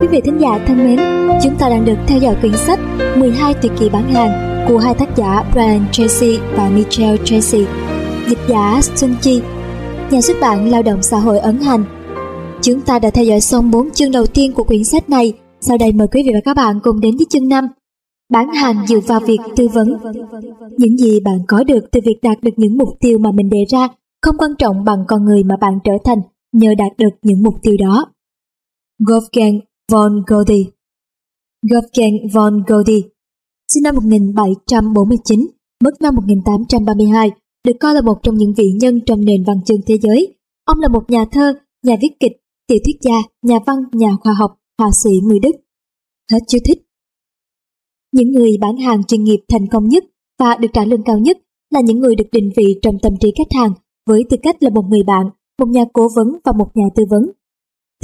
Quý vị thính giả thân mến, chúng ta đang được theo dõi quyển sách 12 tuyệt kỳ bán hàng của hai tác giả Brian Tracy và Michelle Tracy, dịch giả Xuân Chi, nhà xuất bản Lao động xã hội ấn hành. Chúng ta đã theo dõi xong 4 chương đầu tiên của quyển sách này, sau đây mời quý vị và các bạn cùng đến với chương 5. Bán hàng dựa vào việc tư vấn. Những gì bạn có được từ việc đạt được những mục tiêu mà mình đề ra không quan trọng bằng con người mà bạn trở thành nhờ đạt được những mục tiêu đó. Wolfgang von Goethe Wolfgang von Goethe sinh năm 1749, mất năm 1832, được coi là một trong những vị nhân trong nền văn chương thế giới. Ông là một nhà thơ, nhà viết kịch, tiểu thuyết gia, nhà văn, nhà khoa học, họa sĩ người Đức. Hết chú thích. Những người bán hàng chuyên nghiệp thành công nhất và được trả lương cao nhất là những người được định vị trong tâm trí khách hàng với tư cách là một người bạn, một nhà cố vấn và một nhà tư vấn.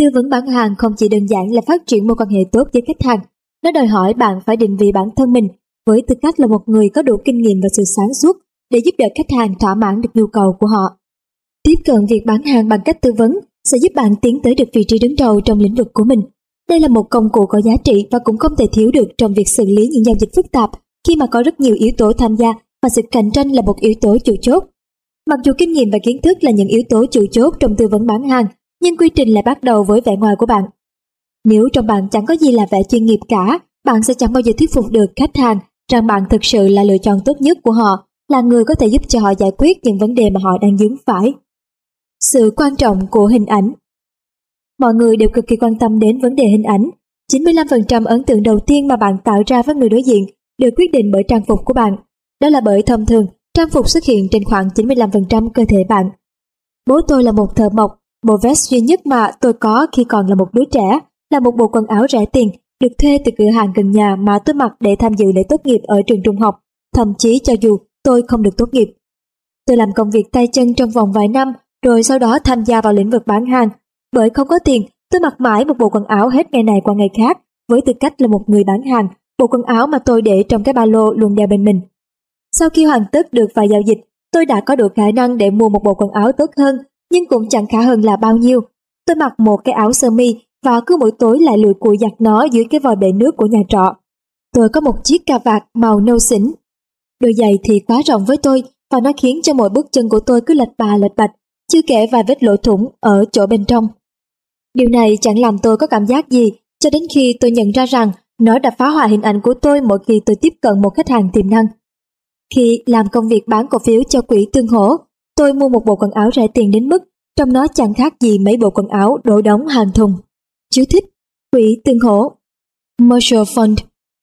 Tư vấn bán hàng không chỉ đơn giản là phát triển mối quan hệ tốt với khách hàng, nó đòi hỏi bạn phải định vị bản thân mình với tư cách là một người có đủ kinh nghiệm và sự sáng suốt để giúp đỡ khách hàng thỏa mãn được nhu cầu của họ. Tiếp cận việc bán hàng bằng cách tư vấn sẽ giúp bạn tiến tới được vị trí đứng đầu trong lĩnh vực của mình. Đây là một công cụ có giá trị và cũng không thể thiếu được trong việc xử lý những giao dịch phức tạp khi mà có rất nhiều yếu tố tham gia và sự cạnh tranh là một yếu tố chủ chốt. Mặc dù kinh nghiệm và kiến thức là những yếu tố chủ chốt trong tư vấn bán hàng, nhưng quy trình lại bắt đầu với vẻ ngoài của bạn. Nếu trong bạn chẳng có gì là vẻ chuyên nghiệp cả, bạn sẽ chẳng bao giờ thuyết phục được khách hàng rằng bạn thực sự là lựa chọn tốt nhất của họ, là người có thể giúp cho họ giải quyết những vấn đề mà họ đang dướng phải. Sự quan trọng của hình ảnh Mọi người đều cực kỳ quan tâm đến vấn đề hình ảnh. 95% ấn tượng đầu tiên mà bạn tạo ra với người đối diện được quyết định bởi trang phục của bạn. Đó là bởi thông thường, trang phục xuất hiện trên khoảng 95% cơ thể bạn. Bố tôi là một thợ mộc, bộ vest duy nhất mà tôi có khi còn là một đứa trẻ là một bộ quần áo rẻ tiền được thuê từ cửa hàng gần nhà mà tôi mặc để tham dự lễ tốt nghiệp ở trường trung học, thậm chí cho dù tôi không được tốt nghiệp. Tôi làm công việc tay chân trong vòng vài năm, rồi sau đó tham gia vào lĩnh vực bán hàng. Bởi không có tiền, tôi mặc mãi một bộ quần áo hết ngày này qua ngày khác, với tư cách là một người bán hàng, bộ quần áo mà tôi để trong cái ba lô luôn đeo bên mình. Sau khi hoàn tất được vài giao dịch, tôi đã có đủ khả năng để mua một bộ quần áo tốt hơn, nhưng cũng chẳng khá hơn là bao nhiêu. Tôi mặc một cái áo sơ mi và cứ mỗi tối lại lùi cùi giặt nó dưới cái vòi bể nước của nhà trọ. Tôi có một chiếc cà vạt màu nâu xỉn. Đôi giày thì quá rộng với tôi và nó khiến cho mỗi bước chân của tôi cứ lệch bà lệch bạch, chưa kể vài vết lỗ thủng ở chỗ bên trong. Điều này chẳng làm tôi có cảm giác gì cho đến khi tôi nhận ra rằng nó đã phá hoại hình ảnh của tôi mỗi khi tôi tiếp cận một khách hàng tiềm năng. Khi làm công việc bán cổ phiếu cho quỹ tương hỗ, tôi mua một bộ quần áo rẻ tiền đến mức, trong nó chẳng khác gì mấy bộ quần áo đổ đóng hàng thùng. Chú thích, Quỹ tương hỗ Marshall Fund,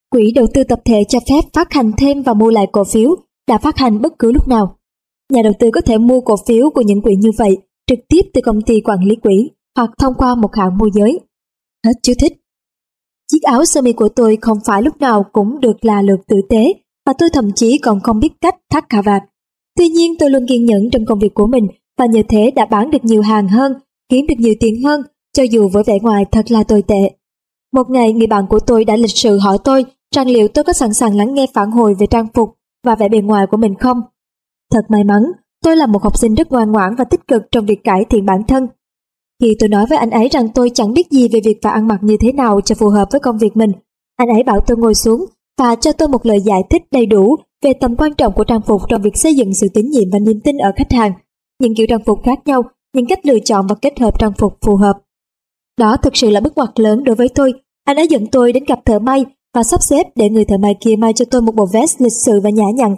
Quỹ đầu tư tập thể cho phép phát hành thêm và mua lại cổ phiếu, đã phát hành bất cứ lúc nào. Nhà đầu tư có thể mua cổ phiếu của những quỹ như vậy, trực tiếp từ công ty quản lý quỹ, hoặc thông qua một hãng môi giới. Hết chú thích. Chiếc áo sơ mi của tôi không phải lúc nào cũng được là lượt tử tế, và tôi thậm chí còn không biết cách thắt cà vạt. Tuy nhiên tôi luôn kiên nhẫn trong công việc của mình và nhờ thế đã bán được nhiều hàng hơn, kiếm được nhiều tiền hơn cho dù với vẻ ngoài thật là tồi tệ. Một ngày người bạn của tôi đã lịch sự hỏi tôi rằng liệu tôi có sẵn sàng lắng nghe phản hồi về trang phục và vẻ bề ngoài của mình không. Thật may mắn, tôi là một học sinh rất ngoan ngoãn và tích cực trong việc cải thiện bản thân. Khi tôi nói với anh ấy rằng tôi chẳng biết gì về việc phải ăn mặc như thế nào cho phù hợp với công việc mình, anh ấy bảo tôi ngồi xuống và cho tôi một lời giải thích đầy đủ về tầm quan trọng của trang phục trong việc xây dựng sự tín nhiệm và niềm tin ở khách hàng. Những kiểu trang phục khác nhau, những cách lựa chọn và kết hợp trang phục phù hợp. Đó thực sự là bước ngoặt lớn đối với tôi. Anh ấy dẫn tôi đến gặp thợ may và sắp xếp để người thợ may kia may cho tôi một bộ vest lịch sự và nhã nhặn.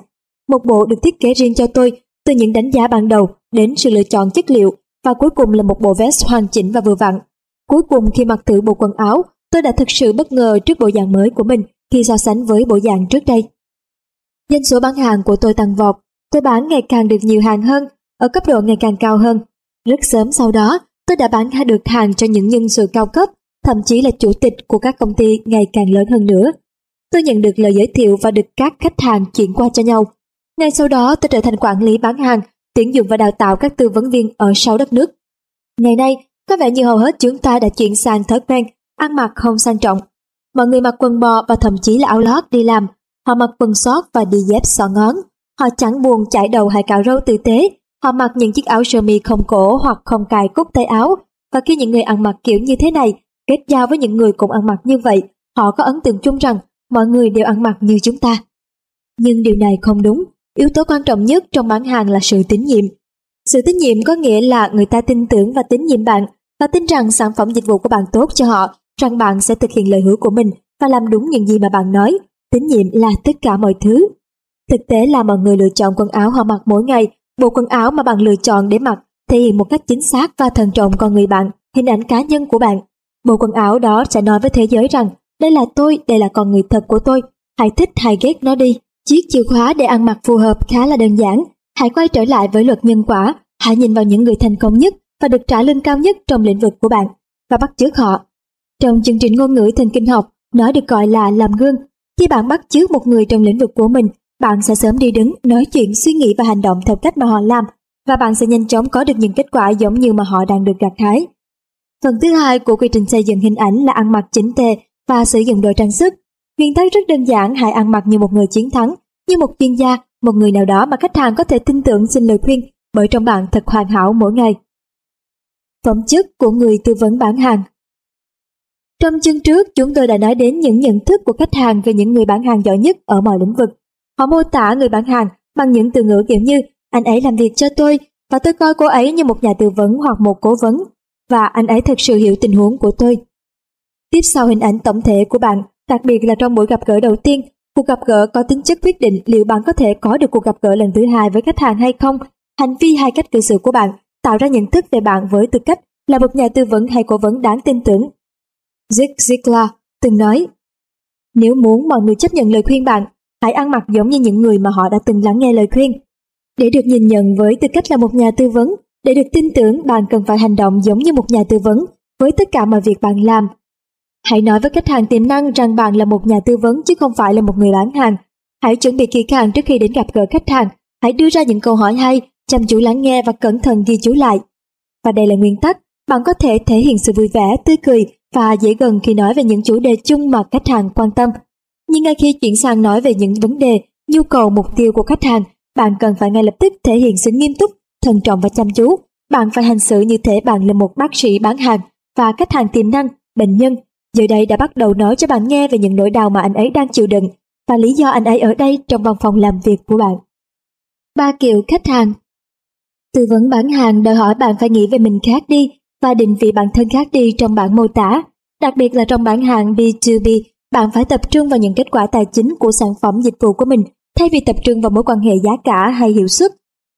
Một bộ được thiết kế riêng cho tôi, từ những đánh giá ban đầu đến sự lựa chọn chất liệu và cuối cùng là một bộ vest hoàn chỉnh và vừa vặn. Cuối cùng khi mặc thử bộ quần áo, tôi đã thực sự bất ngờ trước bộ dạng mới của mình khi so sánh với bộ dạng trước đây. Doanh số bán hàng của tôi tăng vọt, tôi bán ngày càng được nhiều hàng hơn, ở cấp độ ngày càng cao hơn. Rất sớm sau đó, tôi đã bán được hàng cho những nhân sự cao cấp, thậm chí là chủ tịch của các công ty ngày càng lớn hơn nữa. Tôi nhận được lời giới thiệu và được các khách hàng chuyển qua cho nhau. Ngay sau đó tôi trở thành quản lý bán hàng, tuyển dụng và đào tạo các tư vấn viên ở sáu đất nước. Ngày nay, có vẻ như hầu hết chúng ta đã chuyển sang thói quen ăn mặc không sang trọng. Mọi người mặc quần bò và thậm chí là áo lót đi làm. Họ mặc quần sót và đi dép xỏ ngón. Họ chẳng buồn chải đầu hay cạo râu tử tế Họ mặc những chiếc áo sơ mi không cổ hoặc không cài cúc tay áo và khi những người ăn mặc kiểu như thế này, Kết giao với những người cũng ăn mặc như vậy, họ có ấn tượng chung rằng mọi người đều ăn mặc như chúng ta. Nhưng điều này không đúng, yếu tố quan trọng nhất trong bán hàng là sự tín nhiệm. Sự tín nhiệm có nghĩa là người ta tin tưởng và tín nhiệm bạn và tin rằng sản phẩm dịch vụ của bạn tốt cho họ, rằng bạn sẽ thực hiện lời hứa của mình và làm đúng những gì mà bạn nói. Tín nhiệm là tất cả mọi thứ. Thực tế là mọi người lựa chọn quần áo họ mặc mỗi ngày, bộ quần áo mà bạn lựa chọn để mặc thể hiện một cách chính xác và thần trọng con người bạn, hình ảnh cá nhân của bạn. Bộ quần áo đó sẽ nói với thế giới rằng đây là tôi, đây là con người thật của tôi, hãy thích hay ghét nó đi. Chiếc chìa khóa để ăn mặc phù hợp khá là đơn giản, hãy quay trở lại với luật nhân quả, hãy nhìn vào những người thành công nhất và được trả lương cao nhất trong lĩnh vực của bạn và bắt chước họ. Trong chương trình ngôn ngữ thần kinh học, nó được gọi là làm gương. Khi bạn bắt chước một người trong lĩnh vực của mình, bạn sẽ sớm đi đứng, nói chuyện, suy nghĩ và hành động theo cách mà họ làm và bạn sẽ nhanh chóng có được những kết quả giống như mà họ đang được gặt hái. Phần thứ hai của quy trình xây dựng hình ảnh là ăn mặc chỉnh tề và sử dụng đồ trang sức. Nguyên tắc rất đơn giản, hãy ăn mặc như một người chiến thắng, như một chuyên gia, một người nào đó mà khách hàng có thể tin tưởng xin lời khuyên bởi trong bạn thật hoàn hảo mỗi ngày. Phẩm chất của người tư vấn bán hàng trong chương trước, chúng tôi đã nói đến những nhận thức của khách hàng về những người bán hàng giỏi nhất ở mọi lĩnh vực. Họ mô tả người bán hàng bằng những từ ngữ kiểu như anh ấy làm việc cho tôi và tôi coi cô ấy như một nhà tư vấn hoặc một cố vấn và anh ấy thật sự hiểu tình huống của tôi. Tiếp sau hình ảnh tổng thể của bạn, đặc biệt là trong buổi gặp gỡ đầu tiên, cuộc gặp gỡ có tính chất quyết định liệu bạn có thể có được cuộc gặp gỡ lần thứ hai với khách hàng hay không. Hành vi hay cách cư xử của bạn tạo ra nhận thức về bạn với tư cách là một nhà tư vấn hay cố vấn đáng tin tưởng. Zig Ziglar từng nói, nếu muốn mọi người chấp nhận lời khuyên bạn, hãy ăn mặc giống như những người mà họ đã từng lắng nghe lời khuyên. Để được nhìn nhận với tư cách là một nhà tư vấn, để được tin tưởng bạn cần phải hành động giống như một nhà tư vấn với tất cả mọi việc bạn làm. Hãy nói với khách hàng tiềm năng rằng bạn là một nhà tư vấn chứ không phải là một người bán hàng. Hãy chuẩn bị kỹ càng trước khi đến gặp gỡ khách hàng. Hãy đưa ra những câu hỏi hay, chăm chú lắng nghe và cẩn thận ghi chú lại. Và đây là nguyên tắc, bạn có thể thể hiện sự vui vẻ, tươi cười và dễ gần khi nói về những chủ đề chung mà khách hàng quan tâm. Nhưng ngay khi chuyển sang nói về những vấn đề, nhu cầu mục tiêu của khách hàng, bạn cần phải ngay lập tức thể hiện sự nghiêm túc, thận trọng và chăm chú. Bạn phải hành xử như thể bạn là một bác sĩ bán hàng và khách hàng tiềm năng, bệnh nhân. Giờ đây đã bắt đầu nói cho bạn nghe về những nỗi đau mà anh ấy đang chịu đựng và lý do anh ấy ở đây trong văn phòng làm việc của bạn. Ba kiểu khách hàng Tư vấn bán hàng đòi hỏi bạn phải nghĩ về mình khác đi và định vị bản thân khác đi trong bản mô tả. Đặc biệt là trong bản hàng B2B, bạn phải tập trung vào những kết quả tài chính của sản phẩm dịch vụ của mình thay vì tập trung vào mối quan hệ giá cả hay hiệu suất.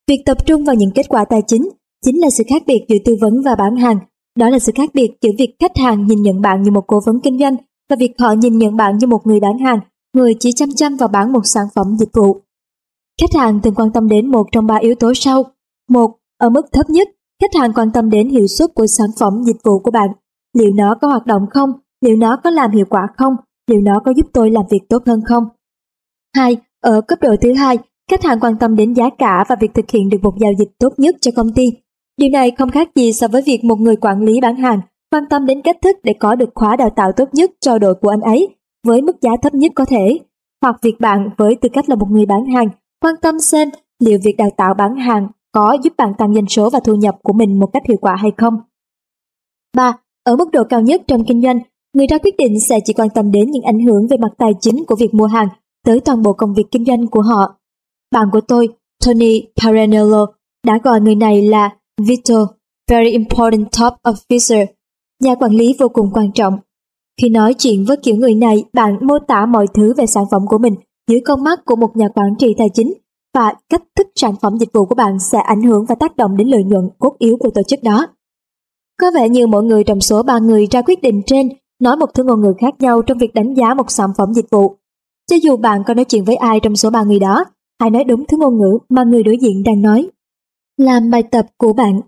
Việc tập trung vào những kết quả tài chính chính là sự khác biệt giữa tư vấn và bán hàng. Đó là sự khác biệt giữa việc khách hàng nhìn nhận bạn như một cố vấn kinh doanh và việc họ nhìn nhận bạn như một người bán hàng, người chỉ chăm chăm vào bán một sản phẩm dịch vụ. Khách hàng thường quan tâm đến một trong ba yếu tố sau. Một, ở mức thấp nhất, khách hàng quan tâm đến hiệu suất của sản phẩm dịch vụ của bạn. Liệu nó có hoạt động không? Liệu nó có làm hiệu quả không? Liệu nó có giúp tôi làm việc tốt hơn không? Hai, ở cấp độ thứ hai, khách hàng quan tâm đến giá cả và việc thực hiện được một giao dịch tốt nhất cho công ty. Điều này không khác gì so với việc một người quản lý bán hàng quan tâm đến cách thức để có được khóa đào tạo tốt nhất cho đội của anh ấy với mức giá thấp nhất có thể. Hoặc việc bạn với tư cách là một người bán hàng quan tâm xem liệu việc đào tạo bán hàng có giúp bạn tăng doanh số và thu nhập của mình một cách hiệu quả hay không. 3. Ở mức độ cao nhất trong kinh doanh, người ra quyết định sẽ chỉ quan tâm đến những ảnh hưởng về mặt tài chính của việc mua hàng tới toàn bộ công việc kinh doanh của họ. Bạn của tôi, Tony Paranello, đã gọi người này là Vito, Very Important Top Officer, nhà quản lý vô cùng quan trọng. Khi nói chuyện với kiểu người này, bạn mô tả mọi thứ về sản phẩm của mình dưới con mắt của một nhà quản trị tài chính và cách thức sản phẩm dịch vụ của bạn sẽ ảnh hưởng và tác động đến lợi nhuận cốt yếu của tổ chức đó. Có vẻ như mỗi người trong số ba người ra quyết định trên nói một thứ ngôn ngữ khác nhau trong việc đánh giá một sản phẩm dịch vụ. Cho dù bạn có nói chuyện với ai trong số ba người đó, hãy nói đúng thứ ngôn ngữ mà người đối diện đang nói. Làm bài tập của bạn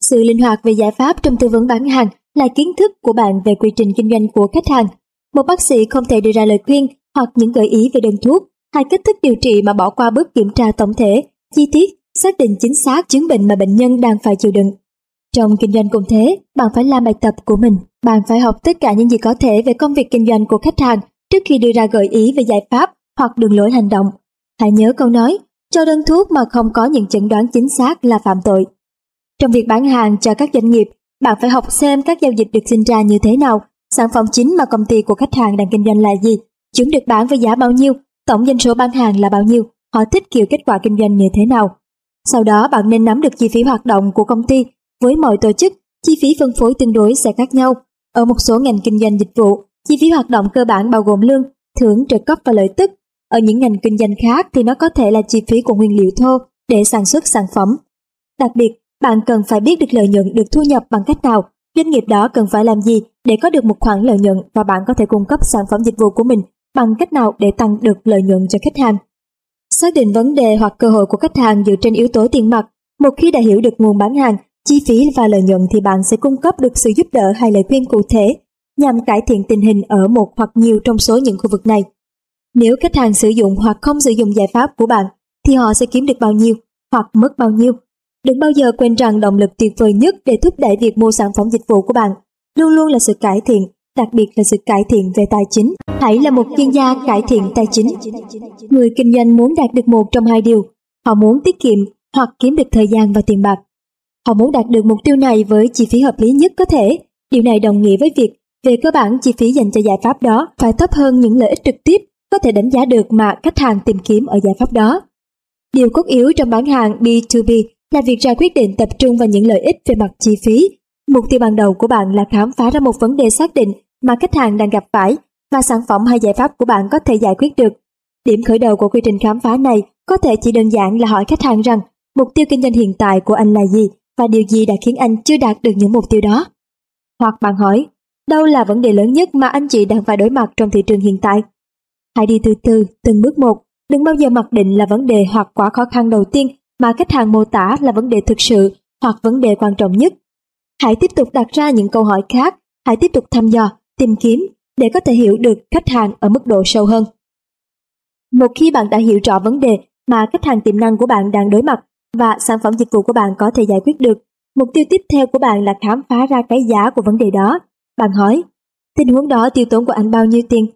Sự linh hoạt về giải pháp trong tư vấn bán hàng là kiến thức của bạn về quy trình kinh doanh của khách hàng. Một bác sĩ không thể đưa ra lời khuyên hoặc những gợi ý về đơn thuốc hay cách thức điều trị mà bỏ qua bước kiểm tra tổng thể, chi tiết, xác định chính xác chứng bệnh mà bệnh nhân đang phải chịu đựng. Trong kinh doanh cũng thế, bạn phải làm bài tập của mình. Bạn phải học tất cả những gì có thể về công việc kinh doanh của khách hàng trước khi đưa ra gợi ý về giải pháp hoặc đường lối hành động. Hãy nhớ câu nói, cho đơn thuốc mà không có những chẩn đoán chính xác là phạm tội. Trong việc bán hàng cho các doanh nghiệp, bạn phải học xem các giao dịch được sinh ra như thế nào, sản phẩm chính mà công ty của khách hàng đang kinh doanh là gì, chúng được bán với giá bao nhiêu, tổng doanh số bán hàng là bao nhiêu, họ thích kiểu kết quả kinh doanh như thế nào. Sau đó bạn nên nắm được chi phí hoạt động của công ty. Với mọi tổ chức, chi phí phân phối tương đối sẽ khác nhau. Ở một số ngành kinh doanh dịch vụ, chi phí hoạt động cơ bản bao gồm lương, thưởng trợ cấp và lợi tức. Ở những ngành kinh doanh khác thì nó có thể là chi phí của nguyên liệu thô để sản xuất sản phẩm. Đặc biệt, bạn cần phải biết được lợi nhuận được thu nhập bằng cách nào, doanh nghiệp đó cần phải làm gì để có được một khoản lợi nhuận và bạn có thể cung cấp sản phẩm dịch vụ của mình bằng cách nào để tăng được lợi nhuận cho khách hàng. Xác định vấn đề hoặc cơ hội của khách hàng dựa trên yếu tố tiền mặt. Một khi đã hiểu được nguồn bán hàng, chi phí và lợi nhuận thì bạn sẽ cung cấp được sự giúp đỡ hay lời khuyên cụ thể nhằm cải thiện tình hình ở một hoặc nhiều trong số những khu vực này. Nếu khách hàng sử dụng hoặc không sử dụng giải pháp của bạn, thì họ sẽ kiếm được bao nhiêu hoặc mất bao nhiêu. Đừng bao giờ quên rằng động lực tuyệt vời nhất để thúc đẩy việc mua sản phẩm dịch vụ của bạn luôn luôn là sự cải thiện, đặc biệt là sự cải thiện về tài chính. Hãy là một chuyên gia cải thiện tài chính. Người kinh doanh muốn đạt được một trong hai điều. Họ muốn tiết kiệm hoặc kiếm được thời gian và tiền bạc. Họ muốn đạt được mục tiêu này với chi phí hợp lý nhất có thể. Điều này đồng nghĩa với việc, về cơ bản, chi phí dành cho giải pháp đó phải thấp hơn những lợi ích trực tiếp có thể đánh giá được mà khách hàng tìm kiếm ở giải pháp đó. Điều cốt yếu trong bán hàng B2B là việc ra quyết định tập trung vào những lợi ích về mặt chi phí. Mục tiêu ban đầu của bạn là khám phá ra một vấn đề xác định mà khách hàng đang gặp phải và sản phẩm hay giải pháp của bạn có thể giải quyết được. Điểm khởi đầu của quy trình khám phá này có thể chỉ đơn giản là hỏi khách hàng rằng mục tiêu kinh doanh hiện tại của anh là gì và điều gì đã khiến anh chưa đạt được những mục tiêu đó. Hoặc bạn hỏi, đâu là vấn đề lớn nhất mà anh chị đang phải đối mặt trong thị trường hiện tại? Hãy đi từ từ, từng bước một, đừng bao giờ mặc định là vấn đề hoặc quá khó khăn đầu tiên mà khách hàng mô tả là vấn đề thực sự hoặc vấn đề quan trọng nhất. Hãy tiếp tục đặt ra những câu hỏi khác, hãy tiếp tục thăm dò, tìm kiếm để có thể hiểu được khách hàng ở mức độ sâu hơn. Một khi bạn đã hiểu rõ vấn đề mà khách hàng tiềm năng của bạn đang đối mặt và sản phẩm dịch vụ của bạn có thể giải quyết được, mục tiêu tiếp theo của bạn là khám phá ra cái giá của vấn đề đó. Bạn hỏi, tình huống đó tiêu tốn của anh bao nhiêu tiền?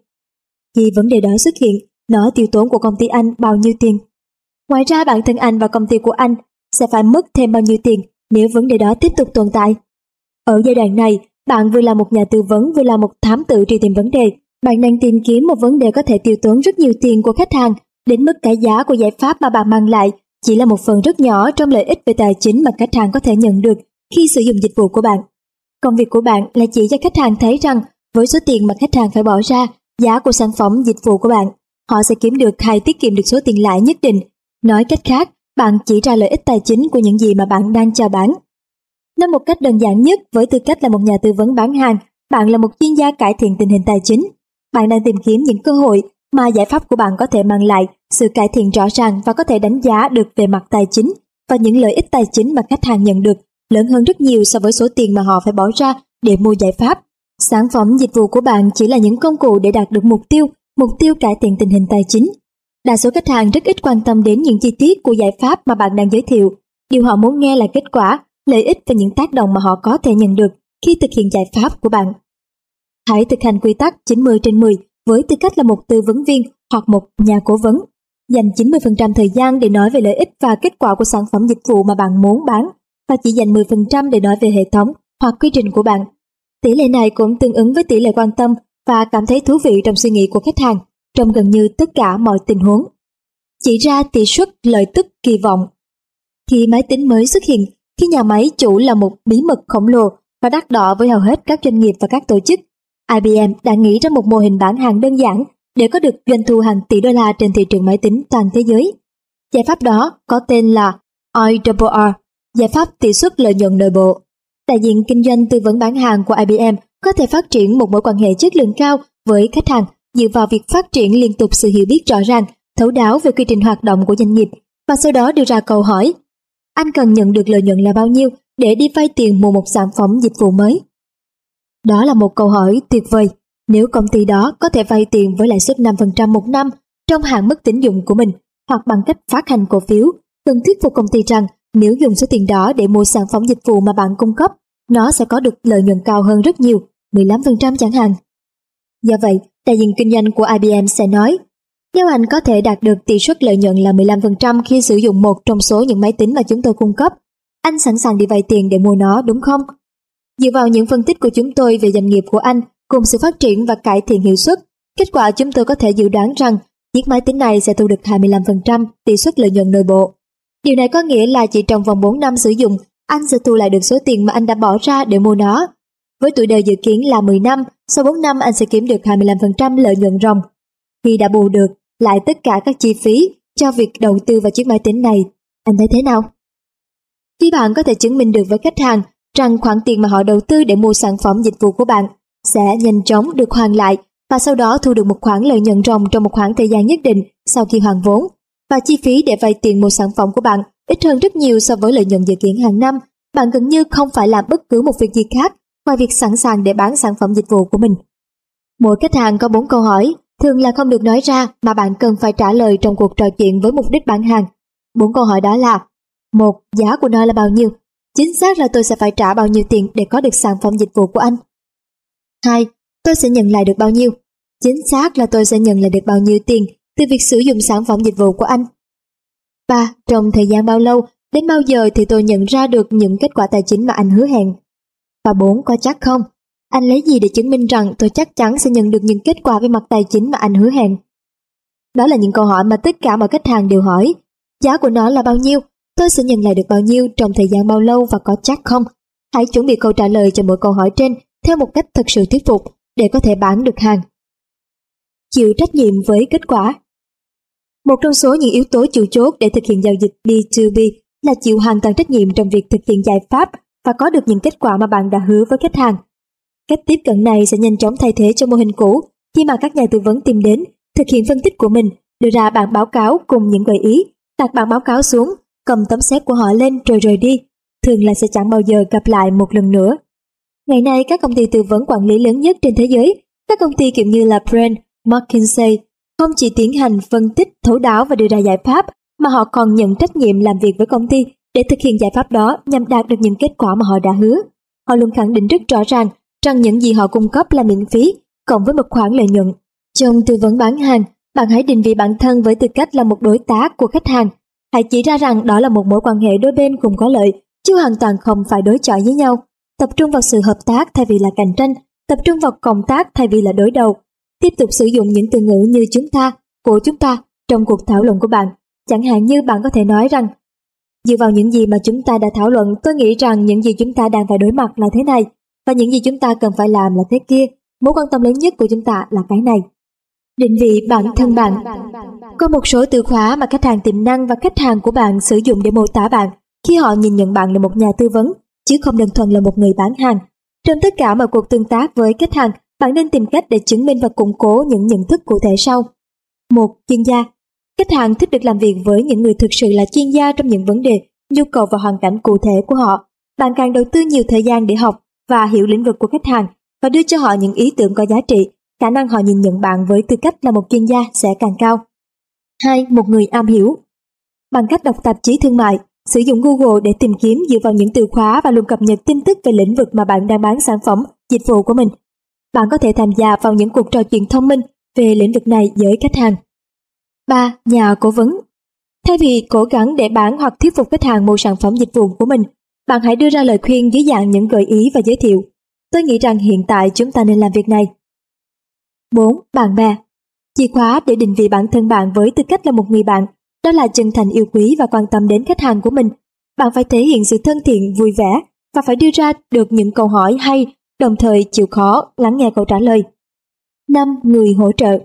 Khi vấn đề đó xuất hiện, nó tiêu tốn của công ty anh bao nhiêu tiền? Ngoài ra bản thân anh và công ty của anh sẽ phải mất thêm bao nhiêu tiền nếu vấn đề đó tiếp tục tồn tại? Ở giai đoạn này, bạn vừa là một nhà tư vấn vừa là một thám tử truy tìm vấn đề. Bạn đang tìm kiếm một vấn đề có thể tiêu tốn rất nhiều tiền của khách hàng, đến mức cái giá của giải pháp mà bạn mang lại chỉ là một phần rất nhỏ trong lợi ích về tài chính mà khách hàng có thể nhận được khi sử dụng dịch vụ của bạn. Công việc của bạn là chỉ cho khách hàng thấy rằng với số tiền mà khách hàng phải bỏ ra, giá của sản phẩm dịch vụ của bạn, họ sẽ kiếm được hay tiết kiệm được số tiền lãi nhất định. Nói cách khác, bạn chỉ ra lợi ích tài chính của những gì mà bạn đang chào bán. Nói một cách đơn giản nhất, với tư cách là một nhà tư vấn bán hàng, bạn là một chuyên gia cải thiện tình hình tài chính. Bạn đang tìm kiếm những cơ hội mà giải pháp của bạn có thể mang lại sự cải thiện rõ ràng và có thể đánh giá được về mặt tài chính và những lợi ích tài chính mà khách hàng nhận được lớn hơn rất nhiều so với số tiền mà họ phải bỏ ra để mua giải pháp. Sản phẩm dịch vụ của bạn chỉ là những công cụ để đạt được mục tiêu, mục tiêu cải thiện tình hình tài chính. Đa số khách hàng rất ít quan tâm đến những chi tiết của giải pháp mà bạn đang giới thiệu. Điều họ muốn nghe là kết quả lợi ích và những tác động mà họ có thể nhận được khi thực hiện giải pháp của bạn. Hãy thực hành quy tắc 90 trên 10 với tư cách là một tư vấn viên hoặc một nhà cố vấn. Dành 90% thời gian để nói về lợi ích và kết quả của sản phẩm dịch vụ mà bạn muốn bán và chỉ dành 10% để nói về hệ thống hoặc quy trình của bạn. Tỷ lệ này cũng tương ứng với tỷ lệ quan tâm và cảm thấy thú vị trong suy nghĩ của khách hàng trong gần như tất cả mọi tình huống. Chỉ ra tỷ suất lợi tức kỳ vọng. Khi máy tính mới xuất hiện, khi nhà máy chủ là một bí mật khổng lồ và đắt đỏ với hầu hết các doanh nghiệp và các tổ chức, IBM đã nghĩ ra một mô hình bán hàng đơn giản để có được doanh thu hàng tỷ đô la trên thị trường máy tính toàn thế giới. Giải pháp đó có tên là IRR, giải pháp tỷ suất lợi nhuận nội bộ. Đại diện kinh doanh tư vấn bán hàng của IBM có thể phát triển một mối quan hệ chất lượng cao với khách hàng dựa vào việc phát triển liên tục sự hiểu biết rõ ràng, thấu đáo về quy trình hoạt động của doanh nghiệp và sau đó đưa ra câu hỏi anh cần nhận được lợi nhuận là bao nhiêu để đi vay tiền mua một sản phẩm dịch vụ mới? Đó là một câu hỏi tuyệt vời. Nếu công ty đó có thể vay tiền với lãi suất 5% một năm trong hạn mức tín dụng của mình hoặc bằng cách phát hành cổ phiếu, cần thuyết phục công ty rằng nếu dùng số tiền đó để mua sản phẩm dịch vụ mà bạn cung cấp, nó sẽ có được lợi nhuận cao hơn rất nhiều, 15% chẳng hạn. Do vậy, đại diện kinh doanh của IBM sẽ nói nhưng anh có thể đạt được tỷ suất lợi nhuận là 15% khi sử dụng một trong số những máy tính mà chúng tôi cung cấp, anh sẵn sàng đi vay tiền để mua nó đúng không? Dựa vào những phân tích của chúng tôi về doanh nghiệp của anh cùng sự phát triển và cải thiện hiệu suất, kết quả chúng tôi có thể dự đoán rằng chiếc máy tính này sẽ thu được 25% tỷ suất lợi nhuận nội bộ. Điều này có nghĩa là chỉ trong vòng 4 năm sử dụng, anh sẽ thu lại được số tiền mà anh đã bỏ ra để mua nó. Với tuổi đời dự kiến là 10 năm, sau 4 năm anh sẽ kiếm được 25% lợi nhuận ròng. Khi đã bù được lại tất cả các chi phí cho việc đầu tư vào chiếc máy tính này, anh thấy thế nào? Khi bạn có thể chứng minh được với khách hàng rằng khoản tiền mà họ đầu tư để mua sản phẩm dịch vụ của bạn sẽ nhanh chóng được hoàn lại và sau đó thu được một khoản lợi nhuận ròng trong một khoảng thời gian nhất định sau khi hoàn vốn và chi phí để vay tiền mua sản phẩm của bạn ít hơn rất nhiều so với lợi nhuận dự kiến hàng năm. Bạn gần như không phải làm bất cứ một việc gì khác ngoài việc sẵn sàng để bán sản phẩm dịch vụ của mình. Mỗi khách hàng có 4 câu hỏi, thường là không được nói ra mà bạn cần phải trả lời trong cuộc trò chuyện với mục đích bán hàng. Bốn câu hỏi đó là một Giá của nó là bao nhiêu? Chính xác là tôi sẽ phải trả bao nhiêu tiền để có được sản phẩm dịch vụ của anh? 2. Tôi sẽ nhận lại được bao nhiêu? Chính xác là tôi sẽ nhận lại được bao nhiêu tiền từ việc sử dụng sản phẩm dịch vụ của anh? 3. Trong thời gian bao lâu, đến bao giờ thì tôi nhận ra được những kết quả tài chính mà anh hứa hẹn? Và 4. Có chắc không? Anh lấy gì để chứng minh rằng tôi chắc chắn sẽ nhận được những kết quả về mặt tài chính mà anh hứa hẹn? Đó là những câu hỏi mà tất cả mọi khách hàng đều hỏi. Giá của nó là bao nhiêu? Tôi sẽ nhận lại được bao nhiêu trong thời gian bao lâu và có chắc không? Hãy chuẩn bị câu trả lời cho mỗi câu hỏi trên theo một cách thật sự thuyết phục để có thể bán được hàng. Chịu trách nhiệm với kết quả Một trong số những yếu tố chủ chốt để thực hiện giao dịch B2B là chịu hoàn toàn trách nhiệm trong việc thực hiện giải pháp và có được những kết quả mà bạn đã hứa với khách hàng. Cách tiếp cận này sẽ nhanh chóng thay thế cho mô hình cũ khi mà các nhà tư vấn tìm đến, thực hiện phân tích của mình, đưa ra bản báo cáo cùng những gợi ý, đặt bản báo cáo xuống, cầm tấm xét của họ lên rồi rời đi, thường là sẽ chẳng bao giờ gặp lại một lần nữa. Ngày nay các công ty tư vấn quản lý lớn nhất trên thế giới, các công ty kiểu như là Brand, McKinsey, không chỉ tiến hành phân tích thấu đáo và đưa ra giải pháp, mà họ còn nhận trách nhiệm làm việc với công ty để thực hiện giải pháp đó nhằm đạt được những kết quả mà họ đã hứa. Họ luôn khẳng định rất rõ ràng rằng những gì họ cung cấp là miễn phí, cộng với một khoản lợi nhuận. Trong tư vấn bán hàng, bạn hãy định vị bản thân với tư cách là một đối tác của khách hàng. Hãy chỉ ra rằng đó là một mối quan hệ đôi bên cùng có lợi, chứ hoàn toàn không phải đối chọi với nhau. Tập trung vào sự hợp tác thay vì là cạnh tranh, tập trung vào cộng tác thay vì là đối đầu. Tiếp tục sử dụng những từ ngữ như chúng ta, của chúng ta trong cuộc thảo luận của bạn. Chẳng hạn như bạn có thể nói rằng Dựa vào những gì mà chúng ta đã thảo luận, tôi nghĩ rằng những gì chúng ta đang phải đối mặt là thế này, và những gì chúng ta cần phải làm là thế kia. Mối quan tâm lớn nhất của chúng ta là cái này. Định vị bản thân bạn Có một số từ khóa mà khách hàng tiềm năng và khách hàng của bạn sử dụng để mô tả bạn khi họ nhìn nhận bạn là một nhà tư vấn, chứ không đơn thuần là một người bán hàng. Trong tất cả mọi cuộc tương tác với khách hàng, bạn nên tìm cách để chứng minh và củng cố những nhận thức cụ thể sau. Một chuyên gia Khách hàng thích được làm việc với những người thực sự là chuyên gia trong những vấn đề, nhu cầu và hoàn cảnh cụ thể của họ. Bạn càng đầu tư nhiều thời gian để học và hiểu lĩnh vực của khách hàng và đưa cho họ những ý tưởng có giá trị, khả năng họ nhìn nhận bạn với tư cách là một chuyên gia sẽ càng cao. 2. Một người am hiểu Bằng cách đọc tạp chí thương mại, sử dụng Google để tìm kiếm dựa vào những từ khóa và luôn cập nhật tin tức về lĩnh vực mà bạn đang bán sản phẩm, dịch vụ của mình. Bạn có thể tham gia vào những cuộc trò chuyện thông minh về lĩnh vực này với khách hàng. 3. Nhà cố vấn Thay vì cố gắng để bán hoặc thuyết phục khách hàng mua sản phẩm dịch vụ của mình, bạn hãy đưa ra lời khuyên dưới dạng những gợi ý và giới thiệu. Tôi nghĩ rằng hiện tại chúng ta nên làm việc này. 4. Bạn bè Chìa khóa để định vị bản thân bạn với tư cách là một người bạn, đó là chân thành yêu quý và quan tâm đến khách hàng của mình. Bạn phải thể hiện sự thân thiện, vui vẻ và phải đưa ra được những câu hỏi hay, đồng thời chịu khó lắng nghe câu trả lời. 5. Người hỗ trợ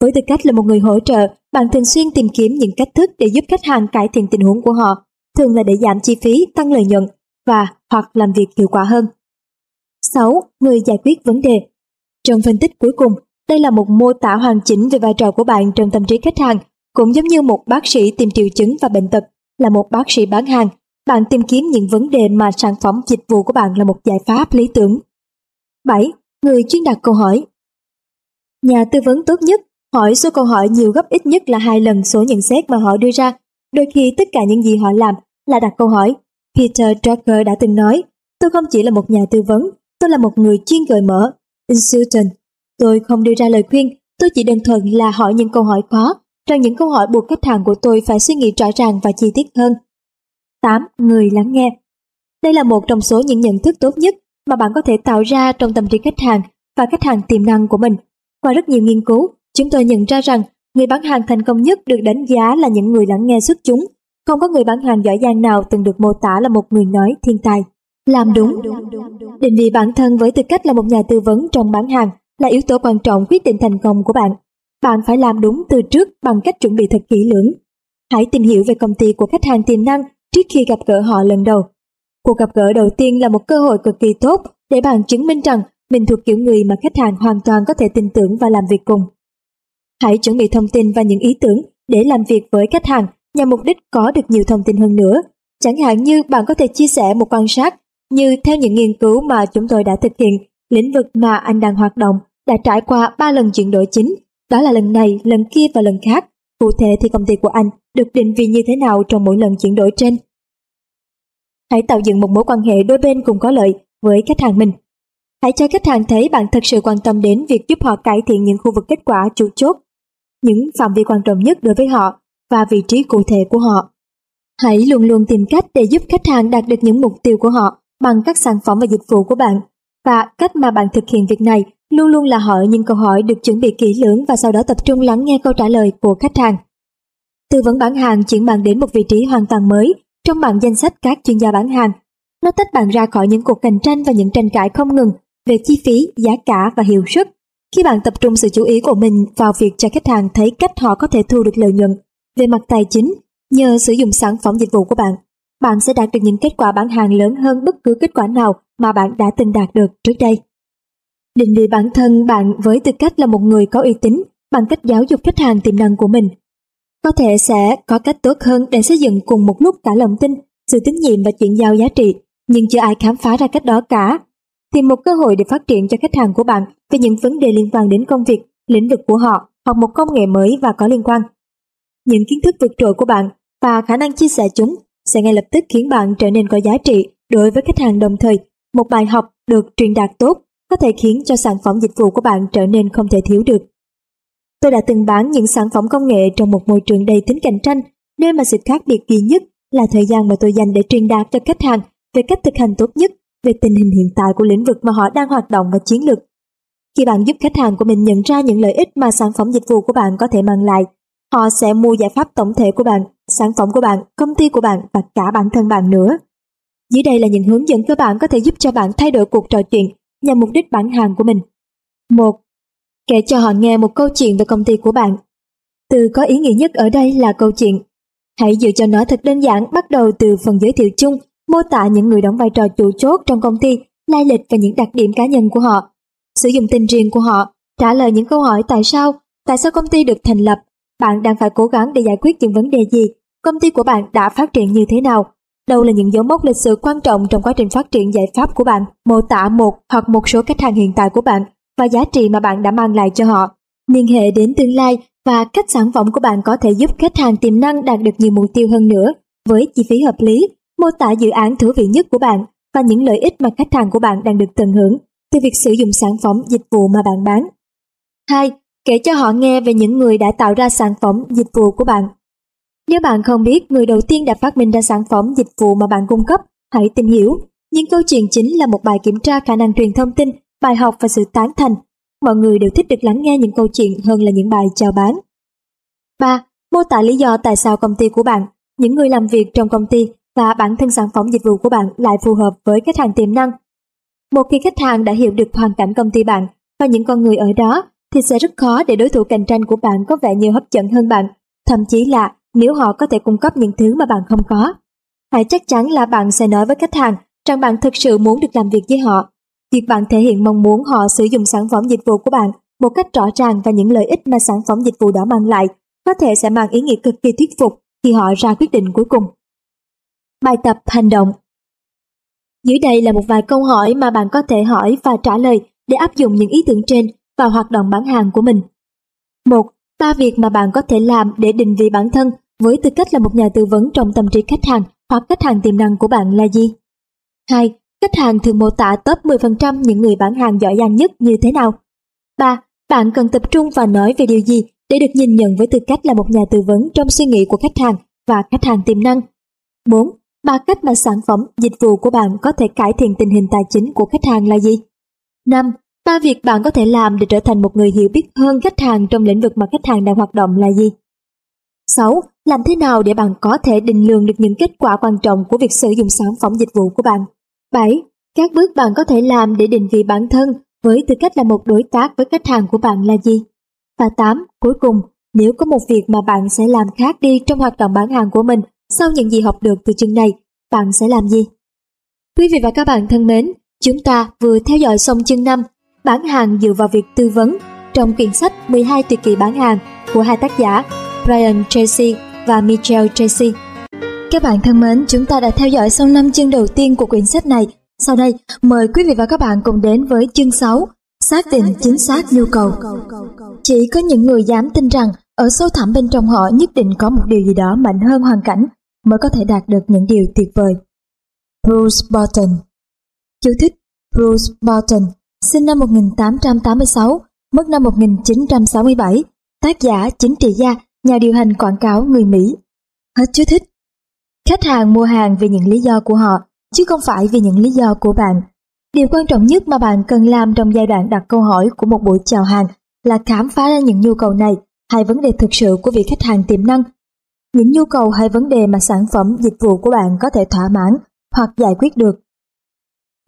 Với tư cách là một người hỗ trợ, bạn thường xuyên tìm kiếm những cách thức để giúp khách hàng cải thiện tình huống của họ, thường là để giảm chi phí, tăng lợi nhuận và hoặc làm việc hiệu quả hơn. 6. Người giải quyết vấn đề Trong phân tích cuối cùng, đây là một mô tả hoàn chỉnh về vai trò của bạn trong tâm trí khách hàng, cũng giống như một bác sĩ tìm triệu chứng và bệnh tật, là một bác sĩ bán hàng. Bạn tìm kiếm những vấn đề mà sản phẩm dịch vụ của bạn là một giải pháp lý tưởng. 7. Người chuyên đặt câu hỏi Nhà tư vấn tốt nhất hỏi số câu hỏi nhiều gấp ít nhất là hai lần số nhận xét mà họ đưa ra. Đôi khi tất cả những gì họ làm là đặt câu hỏi. Peter Drucker đã từng nói, tôi không chỉ là một nhà tư vấn, tôi là một người chuyên gợi mở. Insultant, tôi không đưa ra lời khuyên, tôi chỉ đơn thuần là hỏi những câu hỏi khó, rằng những câu hỏi buộc khách hàng của tôi phải suy nghĩ rõ ràng và chi tiết hơn. 8. Người lắng nghe Đây là một trong số những nhận thức tốt nhất mà bạn có thể tạo ra trong tâm trí khách hàng và khách hàng tiềm năng của mình. Qua rất nhiều nghiên cứu, chúng tôi nhận ra rằng người bán hàng thành công nhất được đánh giá là những người lắng nghe xuất chúng. Không có người bán hàng giỏi giang nào từng được mô tả là một người nói thiên tài. Làm đúng. Định vị bản thân với tư cách là một nhà tư vấn trong bán hàng là yếu tố quan trọng quyết định thành công của bạn. Bạn phải làm đúng từ trước bằng cách chuẩn bị thật kỹ lưỡng. Hãy tìm hiểu về công ty của khách hàng tiềm năng trước khi gặp gỡ họ lần đầu. Cuộc gặp gỡ đầu tiên là một cơ hội cực kỳ tốt để bạn chứng minh rằng mình thuộc kiểu người mà khách hàng hoàn toàn có thể tin tưởng và làm việc cùng. Hãy chuẩn bị thông tin và những ý tưởng để làm việc với khách hàng nhằm mục đích có được nhiều thông tin hơn nữa. Chẳng hạn như bạn có thể chia sẻ một quan sát như theo những nghiên cứu mà chúng tôi đã thực hiện, lĩnh vực mà anh đang hoạt động đã trải qua 3 lần chuyển đổi chính, đó là lần này, lần kia và lần khác. Cụ thể thì công ty của anh được định vị như thế nào trong mỗi lần chuyển đổi trên? Hãy tạo dựng một mối quan hệ đôi bên cùng có lợi với khách hàng mình. Hãy cho khách hàng thấy bạn thật sự quan tâm đến việc giúp họ cải thiện những khu vực kết quả chủ chốt, những phạm vi quan trọng nhất đối với họ và vị trí cụ thể của họ. Hãy luôn luôn tìm cách để giúp khách hàng đạt được những mục tiêu của họ bằng các sản phẩm và dịch vụ của bạn. Và cách mà bạn thực hiện việc này luôn luôn là hỏi những câu hỏi được chuẩn bị kỹ lưỡng và sau đó tập trung lắng nghe câu trả lời của khách hàng. Tư vấn bán hàng chuyển bạn đến một vị trí hoàn toàn mới trong bảng danh sách các chuyên gia bán hàng. Nó tách bạn ra khỏi những cuộc cạnh tranh và những tranh cãi không ngừng về chi phí, giá cả và hiệu suất. Khi bạn tập trung sự chú ý của mình vào việc cho khách hàng thấy cách họ có thể thu được lợi nhuận về mặt tài chính nhờ sử dụng sản phẩm dịch vụ của bạn, bạn sẽ đạt được những kết quả bán hàng lớn hơn bất cứ kết quả nào mà bạn đã từng đạt được trước đây. Định vị bản thân bạn với tư cách là một người có uy tín bằng cách giáo dục khách hàng tiềm năng của mình. Có thể sẽ có cách tốt hơn để xây dựng cùng một lúc cả lòng tin, sự tín nhiệm và chuyển giao giá trị, nhưng chưa ai khám phá ra cách đó cả. Tìm một cơ hội để phát triển cho khách hàng của bạn về những vấn đề liên quan đến công việc, lĩnh vực của họ hoặc một công nghệ mới và có liên quan. Những kiến thức vượt trội của bạn và khả năng chia sẻ chúng sẽ ngay lập tức khiến bạn trở nên có giá trị đối với khách hàng đồng thời. Một bài học được truyền đạt tốt có thể khiến cho sản phẩm dịch vụ của bạn trở nên không thể thiếu được. Tôi đã từng bán những sản phẩm công nghệ trong một môi trường đầy tính cạnh tranh, nơi mà sự khác biệt duy nhất là thời gian mà tôi dành để truyền đạt cho khách hàng về cách thực hành tốt nhất về tình hình hiện tại của lĩnh vực mà họ đang hoạt động và chiến lược. Khi bạn giúp khách hàng của mình nhận ra những lợi ích mà sản phẩm dịch vụ của bạn có thể mang lại, họ sẽ mua giải pháp tổng thể của bạn, sản phẩm của bạn, công ty của bạn và cả bản thân bạn nữa. Dưới đây là những hướng dẫn cơ bản có thể giúp cho bạn thay đổi cuộc trò chuyện nhằm mục đích bán hàng của mình. 1. Kể cho họ nghe một câu chuyện về công ty của bạn. Từ có ý nghĩa nhất ở đây là câu chuyện. Hãy giữ cho nó thật đơn giản bắt đầu từ phần giới thiệu chung, mô tả những người đóng vai trò chủ chốt trong công ty, lai lịch và những đặc điểm cá nhân của họ. Sử dụng tên riêng của họ, trả lời những câu hỏi tại sao, tại sao công ty được thành lập, bạn đang phải cố gắng để giải quyết những vấn đề gì, công ty của bạn đã phát triển như thế nào, đâu là những dấu mốc lịch sử quan trọng trong quá trình phát triển giải pháp của bạn, mô tả một hoặc một số khách hàng hiện tại của bạn và giá trị mà bạn đã mang lại cho họ. Liên hệ đến tương lai và cách sản phẩm của bạn có thể giúp khách hàng tiềm năng đạt được nhiều mục tiêu hơn nữa với chi phí hợp lý, mô tả dự án thú vị nhất của bạn và những lợi ích mà khách hàng của bạn đang được tận hưởng từ việc sử dụng sản phẩm dịch vụ mà bạn bán. 2. Kể cho họ nghe về những người đã tạo ra sản phẩm dịch vụ của bạn. Nếu bạn không biết người đầu tiên đã phát minh ra sản phẩm dịch vụ mà bạn cung cấp, hãy tìm hiểu. Nhưng câu chuyện chính là một bài kiểm tra khả năng truyền thông tin bài học và sự tán thành. Mọi người đều thích được lắng nghe những câu chuyện hơn là những bài chào bán. 3. Mô tả lý do tại sao công ty của bạn, những người làm việc trong công ty và bản thân sản phẩm dịch vụ của bạn lại phù hợp với khách hàng tiềm năng. Một khi khách hàng đã hiểu được hoàn cảnh công ty bạn và những con người ở đó, thì sẽ rất khó để đối thủ cạnh tranh của bạn có vẻ nhiều hấp dẫn hơn bạn, thậm chí là nếu họ có thể cung cấp những thứ mà bạn không có. Hãy chắc chắn là bạn sẽ nói với khách hàng rằng bạn thực sự muốn được làm việc với họ Việc bạn thể hiện mong muốn họ sử dụng sản phẩm dịch vụ của bạn một cách rõ ràng và những lợi ích mà sản phẩm dịch vụ đó mang lại có thể sẽ mang ý nghĩa cực kỳ thuyết phục khi họ ra quyết định cuối cùng. Bài tập hành động Dưới đây là một vài câu hỏi mà bạn có thể hỏi và trả lời để áp dụng những ý tưởng trên vào hoạt động bán hàng của mình. 1. Ba việc mà bạn có thể làm để định vị bản thân với tư cách là một nhà tư vấn trong tâm trí khách hàng hoặc khách hàng tiềm năng của bạn là gì? 2. Khách hàng thường mô tả top 10% những người bán hàng giỏi giang nhất như thế nào? 3. Bạn cần tập trung và nói về điều gì để được nhìn nhận với tư cách là một nhà tư vấn trong suy nghĩ của khách hàng và khách hàng tiềm năng? 4 ba cách mà sản phẩm, dịch vụ của bạn có thể cải thiện tình hình tài chính của khách hàng là gì? 5. Ba việc bạn có thể làm để trở thành một người hiểu biết hơn khách hàng trong lĩnh vực mà khách hàng đang hoạt động là gì? 6. Làm thế nào để bạn có thể định lượng được những kết quả quan trọng của việc sử dụng sản phẩm dịch vụ của bạn? 7. Các bước bạn có thể làm để định vị bản thân với tư cách là một đối tác với khách hàng của bạn là gì? Và 8. Cuối cùng, nếu có một việc mà bạn sẽ làm khác đi trong hoạt động bán hàng của mình sau những gì học được từ chương này, bạn sẽ làm gì? Quý vị và các bạn thân mến, chúng ta vừa theo dõi xong chương 5 bán hàng dựa vào việc tư vấn trong quyển sách 12 tuyệt kỳ bán hàng của hai tác giả Brian Tracy và Michelle Tracy. Các bạn thân mến, chúng ta đã theo dõi xong 5 chương đầu tiên của quyển sách này. Sau đây, mời quý vị và các bạn cùng đến với chương 6, xác định chính xác nhu cầu. Chỉ có những người dám tin rằng ở sâu thẳm bên trong họ nhất định có một điều gì đó mạnh hơn hoàn cảnh mới có thể đạt được những điều tuyệt vời. Bruce Barton Chú thích Bruce Barton, sinh năm 1886, mất năm 1967, tác giả, chính trị gia, nhà điều hành quảng cáo người Mỹ. Hết chú thích. Khách hàng mua hàng vì những lý do của họ, chứ không phải vì những lý do của bạn. Điều quan trọng nhất mà bạn cần làm trong giai đoạn đặt câu hỏi của một buổi chào hàng là khám phá ra những nhu cầu này hai vấn đề thực sự của vị khách hàng tiềm năng. Những nhu cầu hay vấn đề mà sản phẩm, dịch vụ của bạn có thể thỏa mãn hoặc giải quyết được.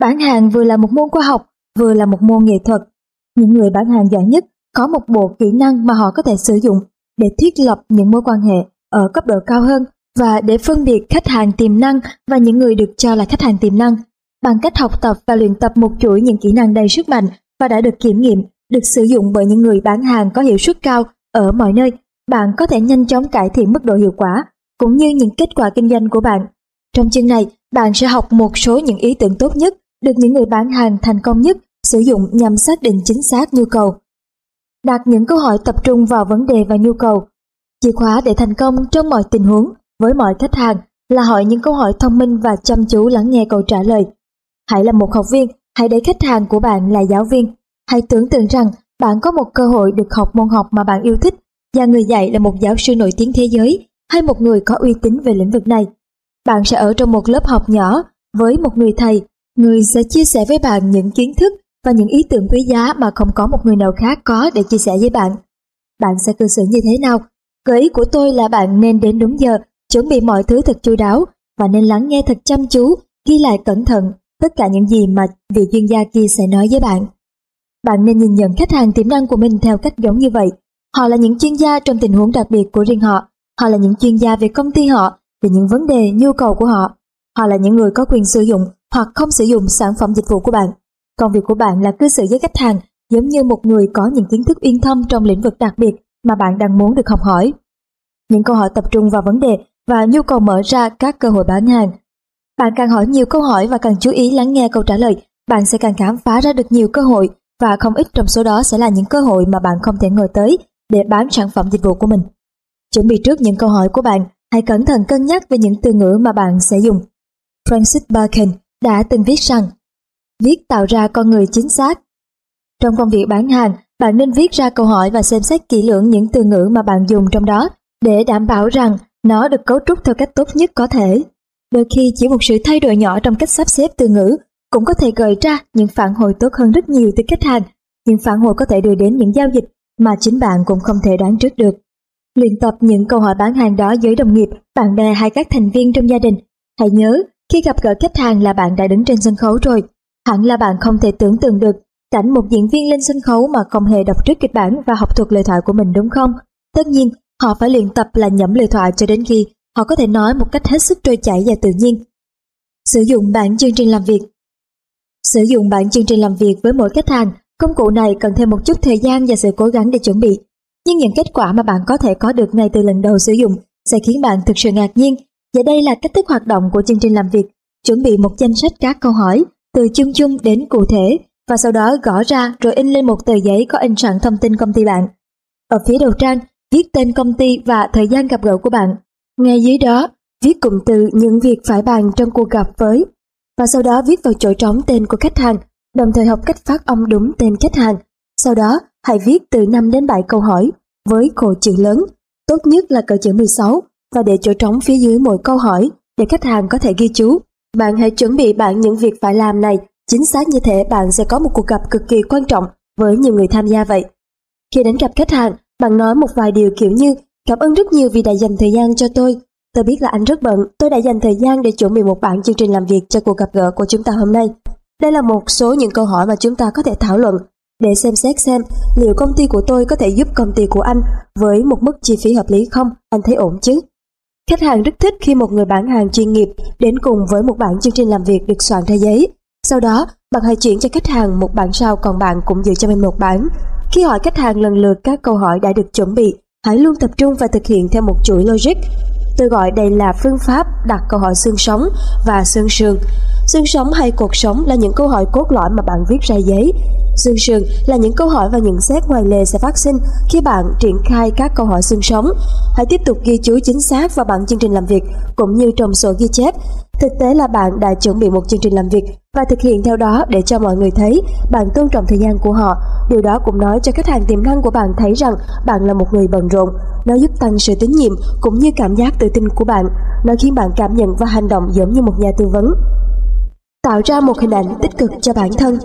Bán hàng vừa là một môn khoa học, vừa là một môn nghệ thuật. Những người bán hàng giỏi nhất có một bộ kỹ năng mà họ có thể sử dụng để thiết lập những mối quan hệ ở cấp độ cao hơn và để phân biệt khách hàng tiềm năng và những người được cho là khách hàng tiềm năng bằng cách học tập và luyện tập một chuỗi những kỹ năng đầy sức mạnh và đã được kiểm nghiệm, được sử dụng bởi những người bán hàng có hiệu suất cao ở mọi nơi, bạn có thể nhanh chóng cải thiện mức độ hiệu quả cũng như những kết quả kinh doanh của bạn. Trong chương này, bạn sẽ học một số những ý tưởng tốt nhất được những người bán hàng thành công nhất sử dụng nhằm xác định chính xác nhu cầu. Đặt những câu hỏi tập trung vào vấn đề và nhu cầu. Chìa khóa để thành công trong mọi tình huống với mọi khách hàng là hỏi những câu hỏi thông minh và chăm chú lắng nghe câu trả lời. Hãy là một học viên, hãy để khách hàng của bạn là giáo viên. Hãy tưởng tượng rằng bạn có một cơ hội được học môn học mà bạn yêu thích và người dạy là một giáo sư nổi tiếng thế giới hay một người có uy tín về lĩnh vực này. Bạn sẽ ở trong một lớp học nhỏ với một người thầy, người sẽ chia sẻ với bạn những kiến thức và những ý tưởng quý giá mà không có một người nào khác có để chia sẻ với bạn. Bạn sẽ cư xử như thế nào? Gợi ý của tôi là bạn nên đến đúng giờ, chuẩn bị mọi thứ thật chu đáo và nên lắng nghe thật chăm chú, ghi lại cẩn thận tất cả những gì mà vị chuyên gia kia sẽ nói với bạn. Bạn nên nhìn nhận khách hàng tiềm năng của mình theo cách giống như vậy. Họ là những chuyên gia trong tình huống đặc biệt của riêng họ. Họ là những chuyên gia về công ty họ, về những vấn đề, nhu cầu của họ. Họ là những người có quyền sử dụng hoặc không sử dụng sản phẩm dịch vụ của bạn. Công việc của bạn là cư xử với khách hàng giống như một người có những kiến thức uyên thâm trong lĩnh vực đặc biệt mà bạn đang muốn được học hỏi. Những câu hỏi tập trung vào vấn đề và nhu cầu mở ra các cơ hội bán hàng. Bạn càng hỏi nhiều câu hỏi và càng chú ý lắng nghe câu trả lời, bạn sẽ càng khám phá ra được nhiều cơ hội và không ít trong số đó sẽ là những cơ hội mà bạn không thể ngờ tới để bán sản phẩm dịch vụ của mình. Chuẩn bị trước những câu hỏi của bạn, hãy cẩn thận cân nhắc về những từ ngữ mà bạn sẽ dùng. Francis Bacon đã từng viết rằng, viết tạo ra con người chính xác. Trong công việc bán hàng, bạn nên viết ra câu hỏi và xem xét kỹ lưỡng những từ ngữ mà bạn dùng trong đó để đảm bảo rằng nó được cấu trúc theo cách tốt nhất có thể. Đôi khi chỉ một sự thay đổi nhỏ trong cách sắp xếp từ ngữ cũng có thể gợi ra những phản hồi tốt hơn rất nhiều từ khách hàng. Những phản hồi có thể đưa đến những giao dịch mà chính bạn cũng không thể đoán trước được. Luyện tập những câu hỏi bán hàng đó với đồng nghiệp, bạn bè hay các thành viên trong gia đình. Hãy nhớ, khi gặp gỡ khách hàng là bạn đã đứng trên sân khấu rồi. Hẳn là bạn không thể tưởng tượng được cảnh một diễn viên lên sân khấu mà không hề đọc trước kịch bản và học thuộc lời thoại của mình đúng không? Tất nhiên, họ phải luyện tập là nhẩm lời thoại cho đến khi họ có thể nói một cách hết sức trôi chảy và tự nhiên. Sử dụng bản chương trình làm việc Sử dụng bản chương trình làm việc với mỗi khách hàng, công cụ này cần thêm một chút thời gian và sự cố gắng để chuẩn bị. Nhưng những kết quả mà bạn có thể có được ngay từ lần đầu sử dụng sẽ khiến bạn thực sự ngạc nhiên. Và đây là cách thức hoạt động của chương trình làm việc. Chuẩn bị một danh sách các câu hỏi, từ chung chung đến cụ thể, và sau đó gõ ra rồi in lên một tờ giấy có in sẵn thông tin công ty bạn. Ở phía đầu trang, viết tên công ty và thời gian gặp gỡ của bạn. Ngay dưới đó, viết cụm từ những việc phải bàn trong cuộc gặp với và sau đó viết vào chỗ trống tên của khách hàng, đồng thời học cách phát âm đúng tên khách hàng. Sau đó, hãy viết từ 5 đến 7 câu hỏi với khổ chữ lớn, tốt nhất là cỡ chữ 16 và để chỗ trống phía dưới mỗi câu hỏi để khách hàng có thể ghi chú. Bạn hãy chuẩn bị bạn những việc phải làm này, chính xác như thế bạn sẽ có một cuộc gặp cực kỳ quan trọng với nhiều người tham gia vậy. Khi đến gặp khách hàng, bạn nói một vài điều kiểu như Cảm ơn rất nhiều vì đã dành thời gian cho tôi. Tôi biết là anh rất bận, tôi đã dành thời gian để chuẩn bị một bản chương trình làm việc cho cuộc gặp gỡ của chúng ta hôm nay. Đây là một số những câu hỏi mà chúng ta có thể thảo luận để xem xét xem liệu công ty của tôi có thể giúp công ty của anh với một mức chi phí hợp lý không, anh thấy ổn chứ? Khách hàng rất thích khi một người bán hàng chuyên nghiệp đến cùng với một bản chương trình làm việc được soạn ra giấy. Sau đó, bạn hãy chuyển cho khách hàng một bản sao còn bạn cũng giữ cho mình một bản. Khi hỏi khách hàng lần lượt các câu hỏi đã được chuẩn bị, hãy luôn tập trung và thực hiện theo một chuỗi logic. Tôi gọi đây là phương pháp đặt câu hỏi xương sống và xương sườn. Xương sống hay cột sống là những câu hỏi cốt lõi mà bạn viết ra giấy. Xương sườn là những câu hỏi và nhận xét ngoài lề sẽ phát sinh khi bạn triển khai các câu hỏi xương sống. Hãy tiếp tục ghi chú chính xác vào bản chương trình làm việc, cũng như trong sổ ghi chép. Thực tế là bạn đã chuẩn bị một chương trình làm việc và thực hiện theo đó để cho mọi người thấy bạn tôn trọng thời gian của họ. Điều đó cũng nói cho khách hàng tiềm năng của bạn thấy rằng bạn là một người bận rộn. Nó giúp tăng sự tín nhiệm cũng như cảm giác tự tin của bạn. Nó khiến bạn cảm nhận và hành động giống như một nhà tư vấn. Tạo ra một hình ảnh tích cực cho bản thân.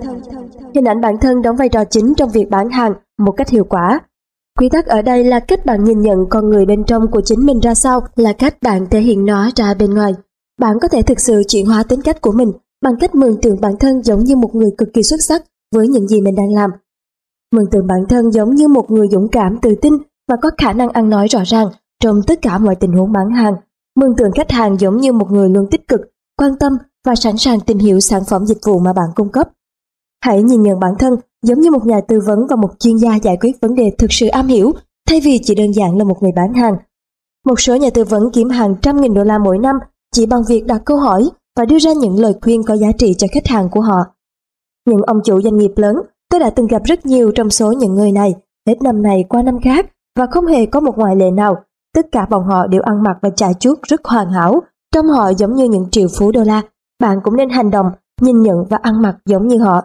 Hình ảnh bản thân đóng vai trò chính trong việc bán hàng một cách hiệu quả. Quy tắc ở đây là cách bạn nhìn nhận con người bên trong của chính mình ra sao là cách bạn thể hiện nó ra bên ngoài. Bạn có thể thực sự chuyển hóa tính cách của mình bằng cách mường tượng bản thân giống như một người cực kỳ xuất sắc với những gì mình đang làm. Mường tượng bản thân giống như một người dũng cảm tự tin và có khả năng ăn nói rõ ràng trong tất cả mọi tình huống bán hàng. Mường tượng khách hàng giống như một người luôn tích cực, quan tâm và sẵn sàng tìm hiểu sản phẩm dịch vụ mà bạn cung cấp. Hãy nhìn nhận bản thân giống như một nhà tư vấn và một chuyên gia giải quyết vấn đề thực sự am hiểu, thay vì chỉ đơn giản là một người bán hàng. Một số nhà tư vấn kiếm hàng trăm nghìn đô la mỗi năm chỉ bằng việc đặt câu hỏi và đưa ra những lời khuyên có giá trị cho khách hàng của họ. Những ông chủ doanh nghiệp lớn, tôi đã từng gặp rất nhiều trong số những người này, hết năm này qua năm khác và không hề có một ngoại lệ nào. Tất cả bọn họ đều ăn mặc và chải chuốt rất hoàn hảo, trong họ giống như những triệu phú đô la. Bạn cũng nên hành động, nhìn nhận và ăn mặc giống như họ.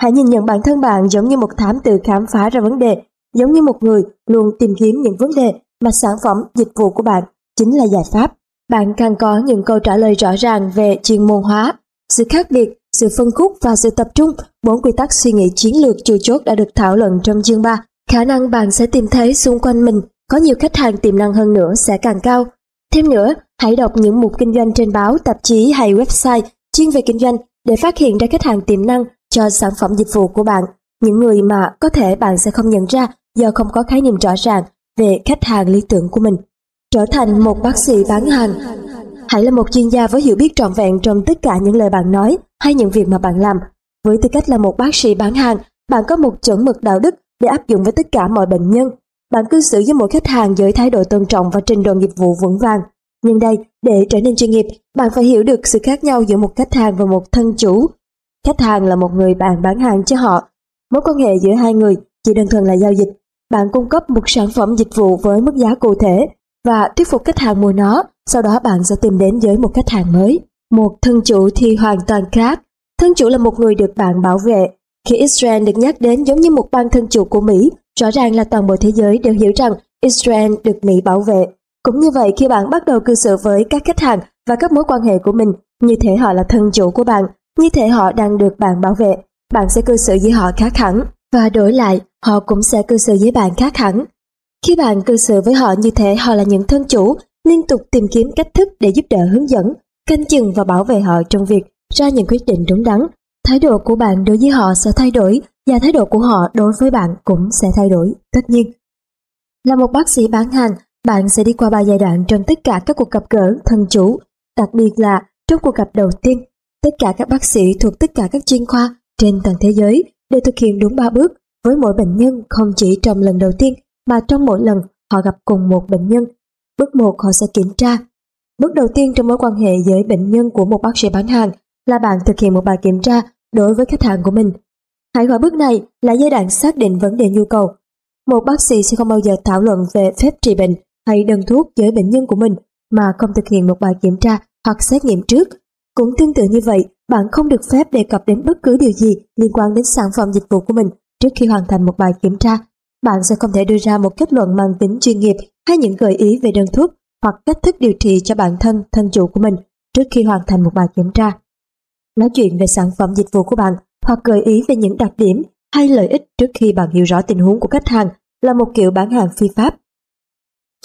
Hãy nhìn nhận bản thân bạn giống như một thám tử khám phá ra vấn đề, giống như một người luôn tìm kiếm những vấn đề mà sản phẩm, dịch vụ của bạn chính là giải pháp. Bạn càng có những câu trả lời rõ ràng về chuyên môn hóa, sự khác biệt, sự phân khúc và sự tập trung, bốn quy tắc suy nghĩ chiến lược chủ chốt đã được thảo luận trong chương 3. Khả năng bạn sẽ tìm thấy xung quanh mình có nhiều khách hàng tiềm năng hơn nữa sẽ càng cao. Thêm nữa, hãy đọc những mục kinh doanh trên báo, tạp chí hay website chuyên về kinh doanh để phát hiện ra khách hàng tiềm năng cho sản phẩm dịch vụ của bạn, những người mà có thể bạn sẽ không nhận ra do không có khái niệm rõ ràng về khách hàng lý tưởng của mình. Trở thành một bác sĩ bán hàng Hãy là một chuyên gia với hiểu biết trọn vẹn trong tất cả những lời bạn nói hay những việc mà bạn làm. Với tư cách là một bác sĩ bán hàng, bạn có một chuẩn mực đạo đức để áp dụng với tất cả mọi bệnh nhân. Bạn cư xử với mỗi khách hàng với thái độ tôn trọng và trình độ nghiệp vụ vững vàng. Nhưng đây, để trở nên chuyên nghiệp, bạn phải hiểu được sự khác nhau giữa một khách hàng và một thân chủ. Khách hàng là một người bạn bán hàng cho họ. Mối quan hệ giữa hai người chỉ đơn thuần là giao dịch. Bạn cung cấp một sản phẩm dịch vụ với mức giá cụ thể và thuyết phục khách hàng mua nó, sau đó bạn sẽ tìm đến với một khách hàng mới. Một thân chủ thì hoàn toàn khác. Thân chủ là một người được bạn bảo vệ. Khi Israel được nhắc đến giống như một bang thân chủ của Mỹ, rõ ràng là toàn bộ thế giới đều hiểu rằng Israel được Mỹ bảo vệ. Cũng như vậy khi bạn bắt đầu cư xử với các khách hàng và các mối quan hệ của mình, như thể họ là thân chủ của bạn, như thể họ đang được bạn bảo vệ, bạn sẽ cư xử với họ khác hẳn. Và đổi lại, họ cũng sẽ cư xử với bạn khác hẳn. Khi bạn cư xử với họ như thế, họ là những thân chủ, liên tục tìm kiếm cách thức để giúp đỡ hướng dẫn, canh chừng và bảo vệ họ trong việc ra những quyết định đúng đắn, thái độ của bạn đối với họ sẽ thay đổi và thái độ của họ đối với bạn cũng sẽ thay đổi, tất nhiên. Là một bác sĩ bán hàng, bạn sẽ đi qua ba giai đoạn trong tất cả các cuộc gặp gỡ thân chủ, đặc biệt là trong cuộc gặp đầu tiên. Tất cả các bác sĩ thuộc tất cả các chuyên khoa trên toàn thế giới đều thực hiện đúng ba bước với mỗi bệnh nhân không chỉ trong lần đầu tiên mà trong mỗi lần họ gặp cùng một bệnh nhân. Bước 1 họ sẽ kiểm tra. Bước đầu tiên trong mối quan hệ với bệnh nhân của một bác sĩ bán hàng là bạn thực hiện một bài kiểm tra đối với khách hàng của mình. Hãy gọi bước này là giai đoạn xác định vấn đề nhu cầu. Một bác sĩ sẽ không bao giờ thảo luận về phép trị bệnh hay đơn thuốc với bệnh nhân của mình mà không thực hiện một bài kiểm tra hoặc xét nghiệm trước. Cũng tương tự như vậy, bạn không được phép đề cập đến bất cứ điều gì liên quan đến sản phẩm dịch vụ của mình trước khi hoàn thành một bài kiểm tra bạn sẽ không thể đưa ra một kết luận mang tính chuyên nghiệp hay những gợi ý về đơn thuốc hoặc cách thức điều trị cho bản thân, thân chủ của mình trước khi hoàn thành một bài kiểm tra. Nói chuyện về sản phẩm dịch vụ của bạn hoặc gợi ý về những đặc điểm hay lợi ích trước khi bạn hiểu rõ tình huống của khách hàng là một kiểu bán hàng phi pháp.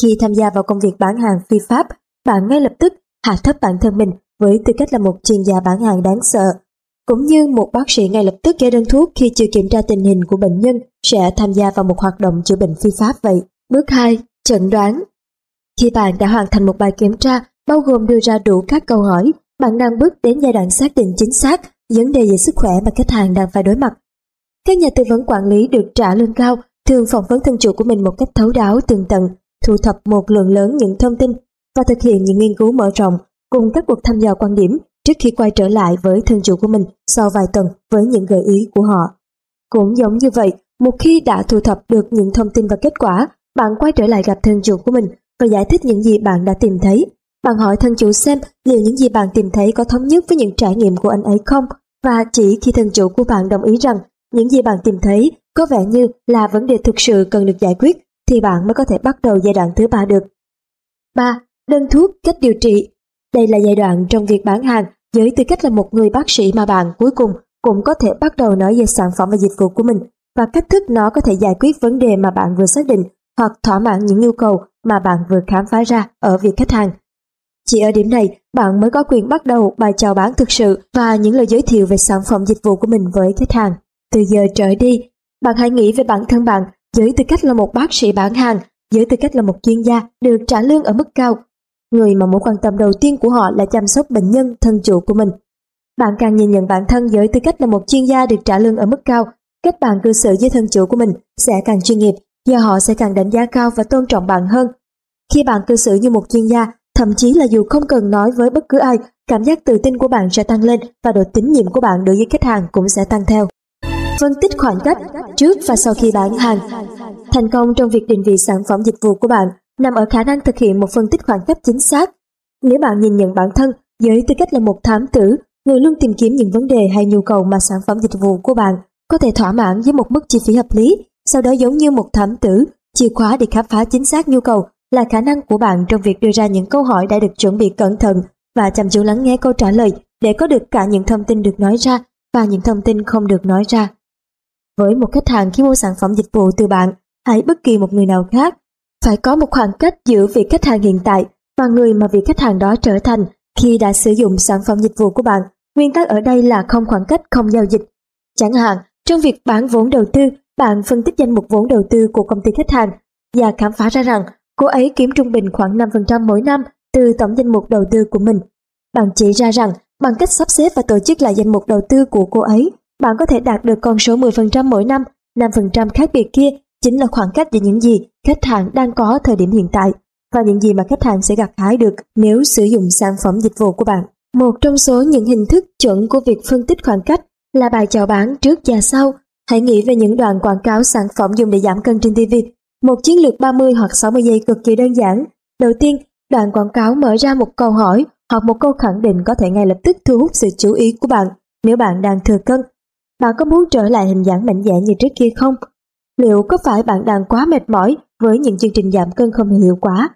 Khi tham gia vào công việc bán hàng phi pháp, bạn ngay lập tức hạ thấp bản thân mình với tư cách là một chuyên gia bán hàng đáng sợ. Cũng như một bác sĩ ngay lập tức kê đơn thuốc khi chưa kiểm tra tình hình của bệnh nhân sẽ tham gia vào một hoạt động chữa bệnh phi pháp vậy. Bước 2. Chẩn đoán Khi bạn đã hoàn thành một bài kiểm tra bao gồm đưa ra đủ các câu hỏi, bạn đang bước đến giai đoạn xác định chính xác vấn đề về sức khỏe mà khách hàng đang phải đối mặt. Các nhà tư vấn quản lý được trả lương cao thường phỏng vấn thân chủ của mình một cách thấu đáo tường tận, thu thập một lượng lớn những thông tin và thực hiện những nghiên cứu mở rộng cùng các cuộc thăm dò quan điểm trước khi quay trở lại với thân chủ của mình sau vài tuần với những gợi ý của họ. Cũng giống như vậy, một khi đã thu thập được những thông tin và kết quả, bạn quay trở lại gặp thân chủ của mình và giải thích những gì bạn đã tìm thấy. Bạn hỏi thân chủ xem liệu những gì bạn tìm thấy có thống nhất với những trải nghiệm của anh ấy không và chỉ khi thân chủ của bạn đồng ý rằng những gì bạn tìm thấy có vẻ như là vấn đề thực sự cần được giải quyết thì bạn mới có thể bắt đầu giai đoạn thứ ba được. 3. Đơn thuốc, cách điều trị Đây là giai đoạn trong việc bán hàng với tư cách là một người bác sĩ mà bạn cuối cùng cũng có thể bắt đầu nói về sản phẩm và dịch vụ của mình và cách thức nó có thể giải quyết vấn đề mà bạn vừa xác định hoặc thỏa mãn những nhu cầu mà bạn vừa khám phá ra ở việc khách hàng. Chỉ ở điểm này, bạn mới có quyền bắt đầu bài chào bán thực sự và những lời giới thiệu về sản phẩm dịch vụ của mình với khách hàng. Từ giờ trở đi, bạn hãy nghĩ về bản thân bạn với tư cách là một bác sĩ bán hàng, với tư cách là một chuyên gia được trả lương ở mức cao. Người mà mối quan tâm đầu tiên của họ là chăm sóc bệnh nhân thân chủ của mình. Bạn càng nhìn nhận bản thân với tư cách là một chuyên gia được trả lương ở mức cao, cách bạn cư xử với thân chủ của mình sẽ càng chuyên nghiệp, do họ sẽ càng đánh giá cao và tôn trọng bạn hơn. Khi bạn cư xử như một chuyên gia, thậm chí là dù không cần nói với bất cứ ai, cảm giác tự tin của bạn sẽ tăng lên và độ tín nhiệm của bạn đối với khách hàng cũng sẽ tăng theo. Phân tích khoảng cách trước và sau khi bán hàng. Thành công trong việc định vị sản phẩm dịch vụ của bạn nằm ở khả năng thực hiện một phân tích khoảng cách chính xác. Nếu bạn nhìn nhận bản thân với tư cách là một thám tử, người luôn tìm kiếm những vấn đề hay nhu cầu mà sản phẩm dịch vụ của bạn có thể thỏa mãn với một mức chi phí hợp lý, sau đó giống như một thám tử, chìa khóa để khám phá chính xác nhu cầu là khả năng của bạn trong việc đưa ra những câu hỏi đã được chuẩn bị cẩn thận và chăm chú lắng nghe câu trả lời để có được cả những thông tin được nói ra và những thông tin không được nói ra. Với một khách hàng khi mua sản phẩm dịch vụ từ bạn hay bất kỳ một người nào khác, phải có một khoảng cách giữa việc khách hàng hiện tại và người mà việc khách hàng đó trở thành khi đã sử dụng sản phẩm dịch vụ của bạn. Nguyên tắc ở đây là không khoảng cách không giao dịch. Chẳng hạn, trong việc bán vốn đầu tư, bạn phân tích danh mục vốn đầu tư của công ty khách hàng và khám phá ra rằng cô ấy kiếm trung bình khoảng 5% mỗi năm từ tổng danh mục đầu tư của mình. Bạn chỉ ra rằng bằng cách sắp xếp và tổ chức lại danh mục đầu tư của cô ấy, bạn có thể đạt được con số 10% mỗi năm, 5% khác biệt kia chính là khoảng cách giữa những gì khách hàng đang có thời điểm hiện tại và những gì mà khách hàng sẽ gặt hái được nếu sử dụng sản phẩm dịch vụ của bạn. Một trong số những hình thức chuẩn của việc phân tích khoảng cách là bài chào bán trước và sau. Hãy nghĩ về những đoạn quảng cáo sản phẩm dùng để giảm cân trên TV. Một chiến lược 30 hoặc 60 giây cực kỳ đơn giản. Đầu tiên, đoạn quảng cáo mở ra một câu hỏi hoặc một câu khẳng định có thể ngay lập tức thu hút sự chú ý của bạn nếu bạn đang thừa cân. Bạn có muốn trở lại hình dáng mạnh dạn như trước kia không? Liệu có phải bạn đang quá mệt mỏi với những chương trình giảm cân không hiệu quả?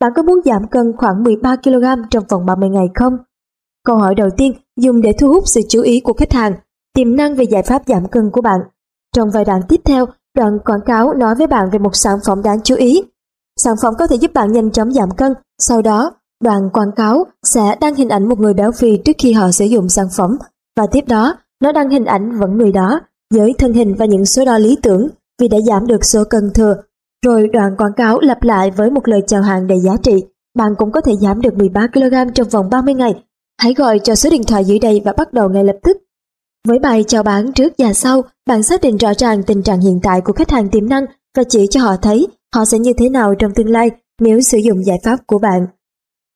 Bạn có muốn giảm cân khoảng 13kg trong vòng 30 ngày không? Câu hỏi đầu tiên dùng để thu hút sự chú ý của khách hàng, tiềm năng về giải pháp giảm cân của bạn. Trong vài đoạn tiếp theo, đoạn quảng cáo nói với bạn về một sản phẩm đáng chú ý. Sản phẩm có thể giúp bạn nhanh chóng giảm cân. Sau đó, đoạn quảng cáo sẽ đăng hình ảnh một người béo phì trước khi họ sử dụng sản phẩm và tiếp đó nó đăng hình ảnh vẫn người đó với thân hình và những số đo lý tưởng vì đã giảm được số cân thừa. Rồi đoạn quảng cáo lặp lại với một lời chào hàng đầy giá trị. Bạn cũng có thể giảm được 13kg trong vòng 30 ngày. Hãy gọi cho số điện thoại dưới đây và bắt đầu ngay lập tức. Với bài chào bán trước và sau, bạn xác định rõ ràng tình trạng hiện tại của khách hàng tiềm năng và chỉ cho họ thấy họ sẽ như thế nào trong tương lai nếu sử dụng giải pháp của bạn.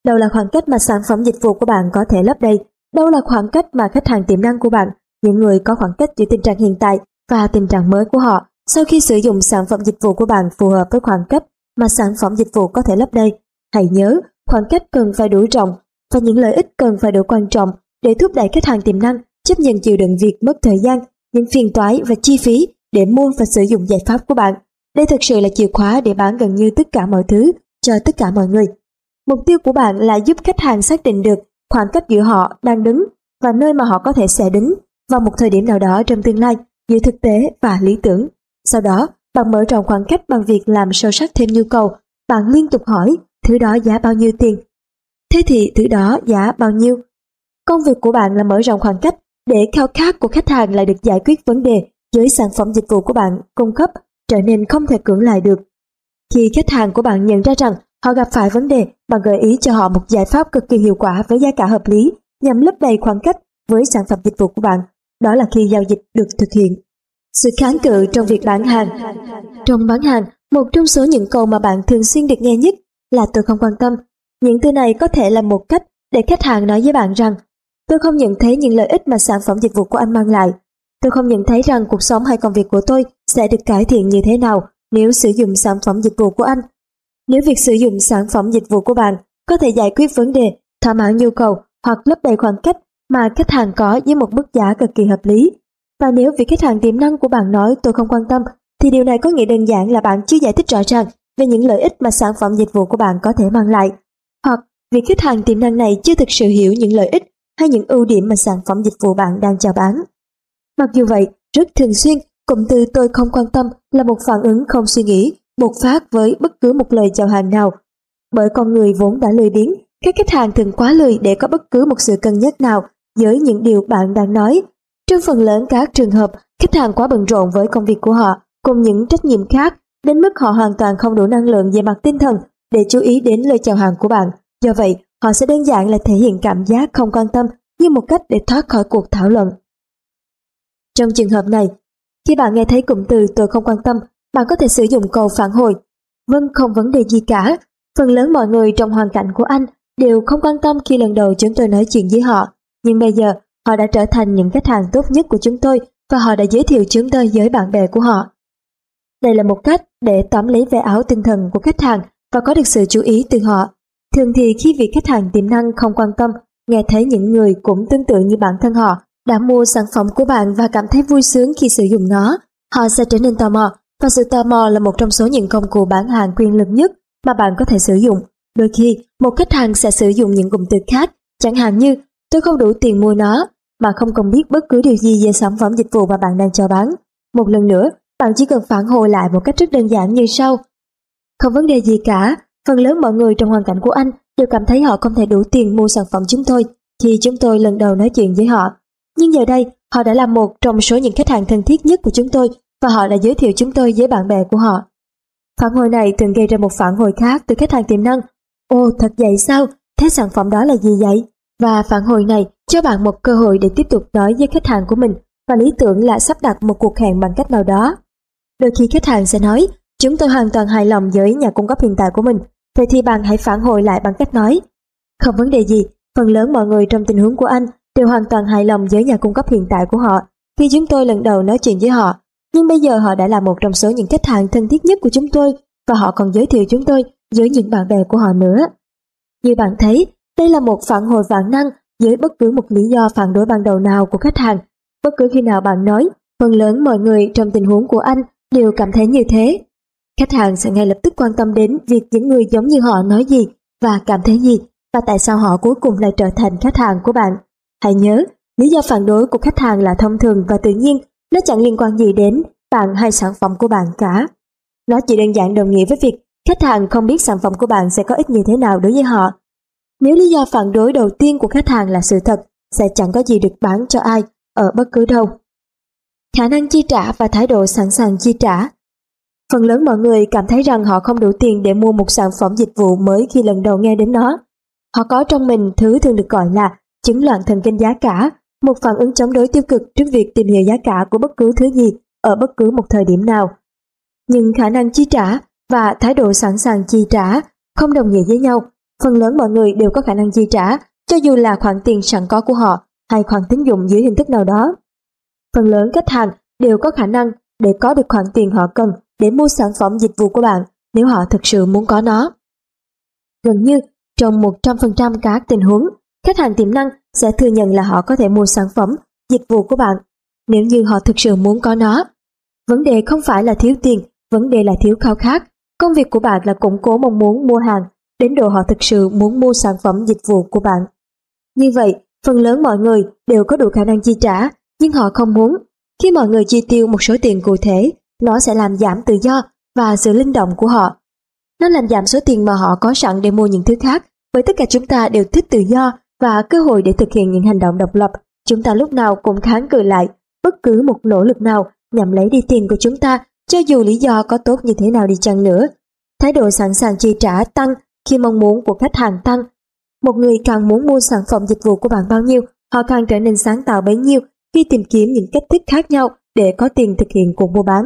Đâu là khoảng cách mà sản phẩm dịch vụ của bạn có thể lấp đầy? Đâu là khoảng cách mà khách hàng tiềm năng của bạn, những người có khoảng cách giữa tình trạng hiện tại và tình trạng mới của họ sau khi sử dụng sản phẩm dịch vụ của bạn phù hợp với khoảng cách mà sản phẩm dịch vụ có thể lấp đầy, hãy nhớ khoảng cách cần phải đủ rộng và những lợi ích cần phải đủ quan trọng để thúc đẩy khách hàng tiềm năng chấp nhận chịu đựng việc mất thời gian, những phiền toái và chi phí để mua và sử dụng giải pháp của bạn. Đây thực sự là chìa khóa để bán gần như tất cả mọi thứ cho tất cả mọi người. Mục tiêu của bạn là giúp khách hàng xác định được khoảng cách giữa họ đang đứng và nơi mà họ có thể sẽ đứng vào một thời điểm nào đó trong tương lai giữa thực tế và lý tưởng. Sau đó, bạn mở rộng khoảng cách bằng việc làm sâu sắc thêm nhu cầu. Bạn liên tục hỏi thứ đó giá bao nhiêu tiền. Thế thì thứ đó giá bao nhiêu? Công việc của bạn là mở rộng khoảng cách để khao khát của khách hàng lại được giải quyết vấn đề với sản phẩm dịch vụ của bạn cung cấp trở nên không thể cưỡng lại được. Khi khách hàng của bạn nhận ra rằng họ gặp phải vấn đề, bạn gợi ý cho họ một giải pháp cực kỳ hiệu quả với giá cả hợp lý nhằm lấp đầy khoảng cách với sản phẩm dịch vụ của bạn. Đó là khi giao dịch được thực hiện. Sự kháng cự trong việc bán hàng Trong bán hàng, một trong số những câu mà bạn thường xuyên được nghe nhất là tôi không quan tâm. Những từ này có thể là một cách để khách hàng nói với bạn rằng tôi không nhận thấy những lợi ích mà sản phẩm dịch vụ của anh mang lại. Tôi không nhận thấy rằng cuộc sống hay công việc của tôi sẽ được cải thiện như thế nào nếu sử dụng sản phẩm dịch vụ của anh. Nếu việc sử dụng sản phẩm dịch vụ của bạn có thể giải quyết vấn đề, thỏa mãn nhu cầu hoặc lấp đầy khoảng cách mà khách hàng có với một mức giá cực kỳ hợp lý. Và nếu vị khách hàng tiềm năng của bạn nói tôi không quan tâm, thì điều này có nghĩa đơn giản là bạn chưa giải thích rõ ràng về những lợi ích mà sản phẩm dịch vụ của bạn có thể mang lại. Hoặc vị khách hàng tiềm năng này chưa thực sự hiểu những lợi ích hay những ưu điểm mà sản phẩm dịch vụ bạn đang chào bán. Mặc dù vậy, rất thường xuyên, cụm từ tôi không quan tâm là một phản ứng không suy nghĩ, bộc phát với bất cứ một lời chào hàng nào. Bởi con người vốn đã lười biếng, các khách hàng thường quá lười để có bất cứ một sự cân nhắc nào với những điều bạn đang nói. Trong phần lớn các trường hợp, khách hàng quá bận rộn với công việc của họ cùng những trách nhiệm khác đến mức họ hoàn toàn không đủ năng lượng về mặt tinh thần để chú ý đến lời chào hàng của bạn. Do vậy, họ sẽ đơn giản là thể hiện cảm giác không quan tâm như một cách để thoát khỏi cuộc thảo luận. Trong trường hợp này, khi bạn nghe thấy cụm từ tôi không quan tâm, bạn có thể sử dụng câu phản hồi. Vâng, không vấn đề gì cả. Phần lớn mọi người trong hoàn cảnh của anh đều không quan tâm khi lần đầu chúng tôi nói chuyện với họ. Nhưng bây giờ, họ đã trở thành những khách hàng tốt nhất của chúng tôi và họ đã giới thiệu chúng tôi với bạn bè của họ. Đây là một cách để tóm lấy vẻ áo tinh thần của khách hàng và có được sự chú ý từ họ. Thường thì khi vị khách hàng tiềm năng không quan tâm, nghe thấy những người cũng tương tự như bản thân họ đã mua sản phẩm của bạn và cảm thấy vui sướng khi sử dụng nó, họ sẽ trở nên tò mò và sự tò mò là một trong số những công cụ bán hàng quyền lực nhất mà bạn có thể sử dụng. Đôi khi, một khách hàng sẽ sử dụng những cụm từ khác, chẳng hạn như tôi không đủ tiền mua nó, mà không cần biết bất cứ điều gì về sản phẩm dịch vụ mà bạn đang cho bán. Một lần nữa, bạn chỉ cần phản hồi lại một cách rất đơn giản như sau. Không vấn đề gì cả, phần lớn mọi người trong hoàn cảnh của anh đều cảm thấy họ không thể đủ tiền mua sản phẩm chúng tôi khi chúng tôi lần đầu nói chuyện với họ. Nhưng giờ đây, họ đã là một trong số những khách hàng thân thiết nhất của chúng tôi và họ đã giới thiệu chúng tôi với bạn bè của họ. Phản hồi này từng gây ra một phản hồi khác từ khách hàng tiềm năng. Ồ, thật vậy sao? Thế sản phẩm đó là gì vậy? Và phản hồi này cho bạn một cơ hội để tiếp tục nói với khách hàng của mình và lý tưởng là sắp đặt một cuộc hẹn bằng cách nào đó. Đôi khi khách hàng sẽ nói, chúng tôi hoàn toàn hài lòng với nhà cung cấp hiện tại của mình, vậy thì bạn hãy phản hồi lại bằng cách nói. Không vấn đề gì, phần lớn mọi người trong tình huống của anh đều hoàn toàn hài lòng với nhà cung cấp hiện tại của họ khi chúng tôi lần đầu nói chuyện với họ. Nhưng bây giờ họ đã là một trong số những khách hàng thân thiết nhất của chúng tôi và họ còn giới thiệu chúng tôi với những bạn bè của họ nữa. Như bạn thấy, đây là một phản hồi vạn năng với bất cứ một lý do phản đối ban đầu nào của khách hàng. Bất cứ khi nào bạn nói, phần lớn mọi người trong tình huống của anh đều cảm thấy như thế. Khách hàng sẽ ngay lập tức quan tâm đến việc những người giống như họ nói gì và cảm thấy gì và tại sao họ cuối cùng lại trở thành khách hàng của bạn. Hãy nhớ, lý do phản đối của khách hàng là thông thường và tự nhiên, nó chẳng liên quan gì đến bạn hay sản phẩm của bạn cả. Nó chỉ đơn giản đồng nghĩa với việc khách hàng không biết sản phẩm của bạn sẽ có ích như thế nào đối với họ. Nếu lý do phản đối đầu tiên của khách hàng là sự thật, sẽ chẳng có gì được bán cho ai ở bất cứ đâu. Khả năng chi trả và thái độ sẵn sàng chi trả Phần lớn mọi người cảm thấy rằng họ không đủ tiền để mua một sản phẩm dịch vụ mới khi lần đầu nghe đến nó. Họ có trong mình thứ thường được gọi là chứng loạn thần kinh giá cả, một phản ứng chống đối tiêu cực trước việc tìm hiểu giá cả của bất cứ thứ gì ở bất cứ một thời điểm nào. Nhưng khả năng chi trả và thái độ sẵn sàng chi trả không đồng nghĩa với nhau. Phần lớn mọi người đều có khả năng chi trả, cho dù là khoản tiền sẵn có của họ hay khoản tín dụng dưới hình thức nào đó. Phần lớn khách hàng đều có khả năng để có được khoản tiền họ cần để mua sản phẩm dịch vụ của bạn nếu họ thực sự muốn có nó. Gần như trong 100% các tình huống, khách hàng tiềm năng sẽ thừa nhận là họ có thể mua sản phẩm, dịch vụ của bạn nếu như họ thực sự muốn có nó. Vấn đề không phải là thiếu tiền, vấn đề là thiếu khao khát. Công việc của bạn là củng cố mong muốn mua hàng, đến độ họ thực sự muốn mua sản phẩm dịch vụ của bạn. Như vậy, phần lớn mọi người đều có đủ khả năng chi trả, nhưng họ không muốn. Khi mọi người chi tiêu một số tiền cụ thể, nó sẽ làm giảm tự do và sự linh động của họ. Nó làm giảm số tiền mà họ có sẵn để mua những thứ khác, bởi tất cả chúng ta đều thích tự do và cơ hội để thực hiện những hành động độc lập. Chúng ta lúc nào cũng kháng cự lại bất cứ một nỗ lực nào nhằm lấy đi tiền của chúng ta, cho dù lý do có tốt như thế nào đi chăng nữa. Thái độ sẵn sàng chi trả tăng khi mong muốn của khách hàng tăng. Một người càng muốn mua sản phẩm dịch vụ của bạn bao nhiêu, họ càng trở nên sáng tạo bấy nhiêu khi tìm kiếm những cách thức khác nhau để có tiền thực hiện cuộc mua bán.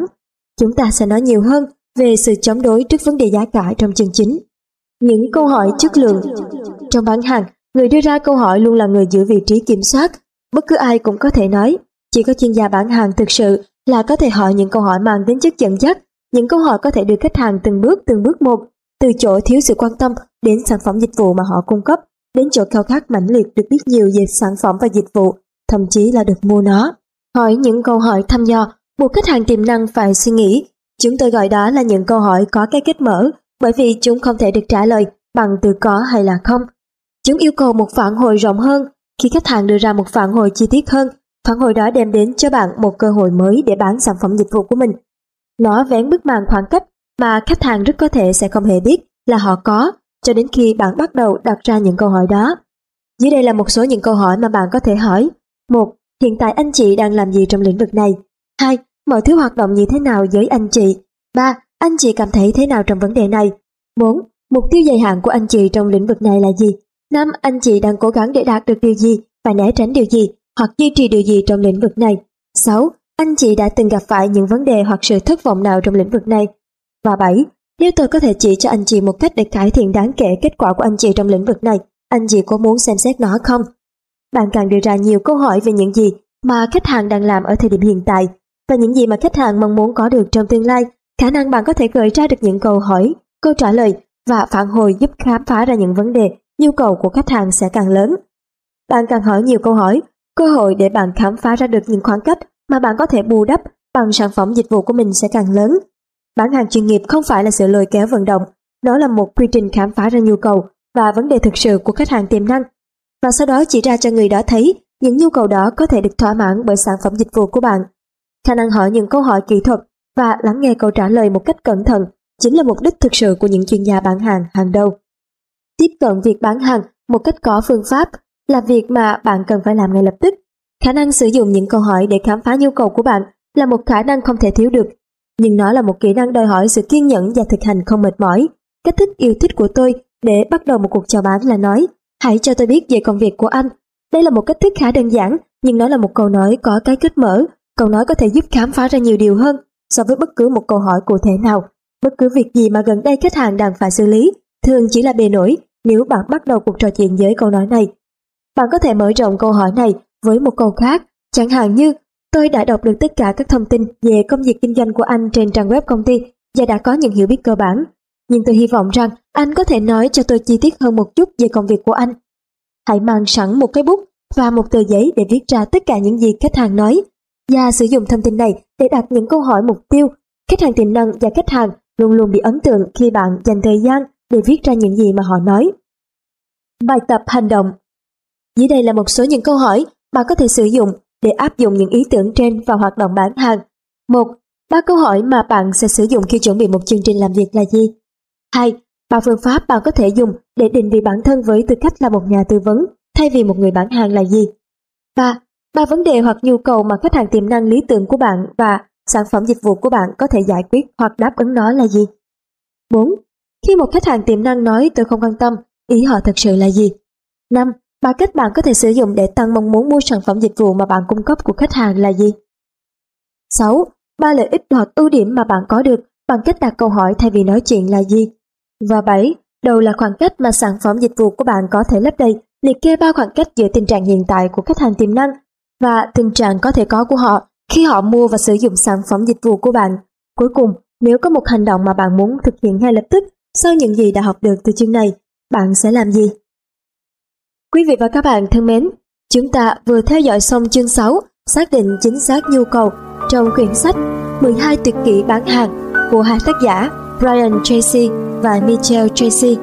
Chúng ta sẽ nói nhiều hơn về sự chống đối trước vấn đề giá cả trong chương chính. Những câu hỏi chất lượng Trong bán hàng, người đưa ra câu hỏi luôn là người giữ vị trí kiểm soát. Bất cứ ai cũng có thể nói, chỉ có chuyên gia bán hàng thực sự là có thể hỏi những câu hỏi mang tính chất dẫn dắt. Những câu hỏi có thể đưa khách hàng từng bước từng bước một, từ chỗ thiếu sự quan tâm đến sản phẩm dịch vụ mà họ cung cấp, đến chỗ khao khát mãnh liệt được biết nhiều về sản phẩm và dịch vụ, thậm chí là được mua nó. Hỏi những câu hỏi thăm dò, buộc khách hàng tiềm năng phải suy nghĩ. Chúng tôi gọi đó là những câu hỏi có cái kết mở, bởi vì chúng không thể được trả lời bằng từ có hay là không. Chúng yêu cầu một phản hồi rộng hơn. Khi khách hàng đưa ra một phản hồi chi tiết hơn, phản hồi đó đem đến cho bạn một cơ hội mới để bán sản phẩm dịch vụ của mình. Nó vén bức màn khoảng cách mà khách hàng rất có thể sẽ không hề biết là họ có, cho đến khi bạn bắt đầu đặt ra những câu hỏi đó. Dưới đây là một số những câu hỏi mà bạn có thể hỏi. một, Hiện tại anh chị đang làm gì trong lĩnh vực này? 2. Mọi thứ hoạt động như thế nào với anh chị? 3. Anh chị cảm thấy thế nào trong vấn đề này? 4. Mục tiêu dài hạn của anh chị trong lĩnh vực này là gì? 5. Anh chị đang cố gắng để đạt được điều gì và né tránh điều gì hoặc duy trì điều gì trong lĩnh vực này? 6. Anh chị đã từng gặp phải những vấn đề hoặc sự thất vọng nào trong lĩnh vực này? Và 7. Nếu tôi có thể chỉ cho anh chị một cách để cải thiện đáng kể kết quả của anh chị trong lĩnh vực này, anh chị có muốn xem xét nó không? Bạn càng đưa ra nhiều câu hỏi về những gì mà khách hàng đang làm ở thời điểm hiện tại và những gì mà khách hàng mong muốn có được trong tương lai, khả năng bạn có thể gợi ra được những câu hỏi, câu trả lời và phản hồi giúp khám phá ra những vấn đề, nhu cầu của khách hàng sẽ càng lớn. Bạn càng hỏi nhiều câu hỏi, cơ hội để bạn khám phá ra được những khoảng cách mà bạn có thể bù đắp bằng sản phẩm dịch vụ của mình sẽ càng lớn. Bán hàng chuyên nghiệp không phải là sự lôi kéo vận động, nó là một quy trình khám phá ra nhu cầu và vấn đề thực sự của khách hàng tiềm năng và sau đó chỉ ra cho người đó thấy những nhu cầu đó có thể được thỏa mãn bởi sản phẩm dịch vụ của bạn. Khả năng hỏi những câu hỏi kỹ thuật và lắng nghe câu trả lời một cách cẩn thận chính là mục đích thực sự của những chuyên gia bán hàng hàng đầu. Tiếp cận việc bán hàng một cách có phương pháp là việc mà bạn cần phải làm ngay lập tức. Khả năng sử dụng những câu hỏi để khám phá nhu cầu của bạn là một khả năng không thể thiếu được, nhưng nó là một kỹ năng đòi hỏi sự kiên nhẫn và thực hành không mệt mỏi. Cách thức yêu thích của tôi để bắt đầu một cuộc chào bán là nói Hãy cho tôi biết về công việc của anh. Đây là một cách thức khá đơn giản, nhưng nó là một câu nói có cái kết mở. Câu nói có thể giúp khám phá ra nhiều điều hơn so với bất cứ một câu hỏi cụ thể nào. Bất cứ việc gì mà gần đây khách hàng đang phải xử lý, thường chỉ là bề nổi nếu bạn bắt đầu cuộc trò chuyện với câu nói này. Bạn có thể mở rộng câu hỏi này với một câu khác, chẳng hạn như Tôi đã đọc được tất cả các thông tin về công việc kinh doanh của anh trên trang web công ty và đã có những hiểu biết cơ bản. Nhưng tôi hy vọng rằng anh có thể nói cho tôi chi tiết hơn một chút về công việc của anh. Hãy mang sẵn một cái bút và một tờ giấy để viết ra tất cả những gì khách hàng nói và sử dụng thông tin này để đặt những câu hỏi mục tiêu. Khách hàng tiềm năng và khách hàng luôn luôn bị ấn tượng khi bạn dành thời gian để viết ra những gì mà họ nói. Bài tập hành động Dưới đây là một số những câu hỏi bạn có thể sử dụng để áp dụng những ý tưởng trên vào hoạt động bán hàng. Một, Ba câu hỏi mà bạn sẽ sử dụng khi chuẩn bị một chương trình làm việc là gì? 2. Ba phương pháp bạn có thể dùng để định vị bản thân với tư cách là một nhà tư vấn thay vì một người bán hàng là gì? 3. Ba vấn đề hoặc nhu cầu mà khách hàng tiềm năng lý tưởng của bạn và sản phẩm dịch vụ của bạn có thể giải quyết hoặc đáp ứng nó là gì? 4. Khi một khách hàng tiềm năng nói tôi không quan tâm, ý họ thật sự là gì? 5. Ba cách bạn có thể sử dụng để tăng mong muốn mua sản phẩm dịch vụ mà bạn cung cấp của khách hàng là gì? 6. Ba lợi ích hoặc ưu điểm mà bạn có được bằng cách đặt câu hỏi thay vì nói chuyện là gì? Và 7. đầu là khoảng cách mà sản phẩm dịch vụ của bạn có thể lấp đầy, liệt kê ba khoảng cách giữa tình trạng hiện tại của khách hàng tiềm năng và tình trạng có thể có của họ khi họ mua và sử dụng sản phẩm dịch vụ của bạn. Cuối cùng, nếu có một hành động mà bạn muốn thực hiện ngay lập tức sau những gì đã học được từ chương này, bạn sẽ làm gì? Quý vị và các bạn thân mến, chúng ta vừa theo dõi xong chương 6 xác định chính xác nhu cầu trong quyển sách 12 tuyệt kỹ bán hàng của hai tác giả Brian Tracy và Michelle Tracy.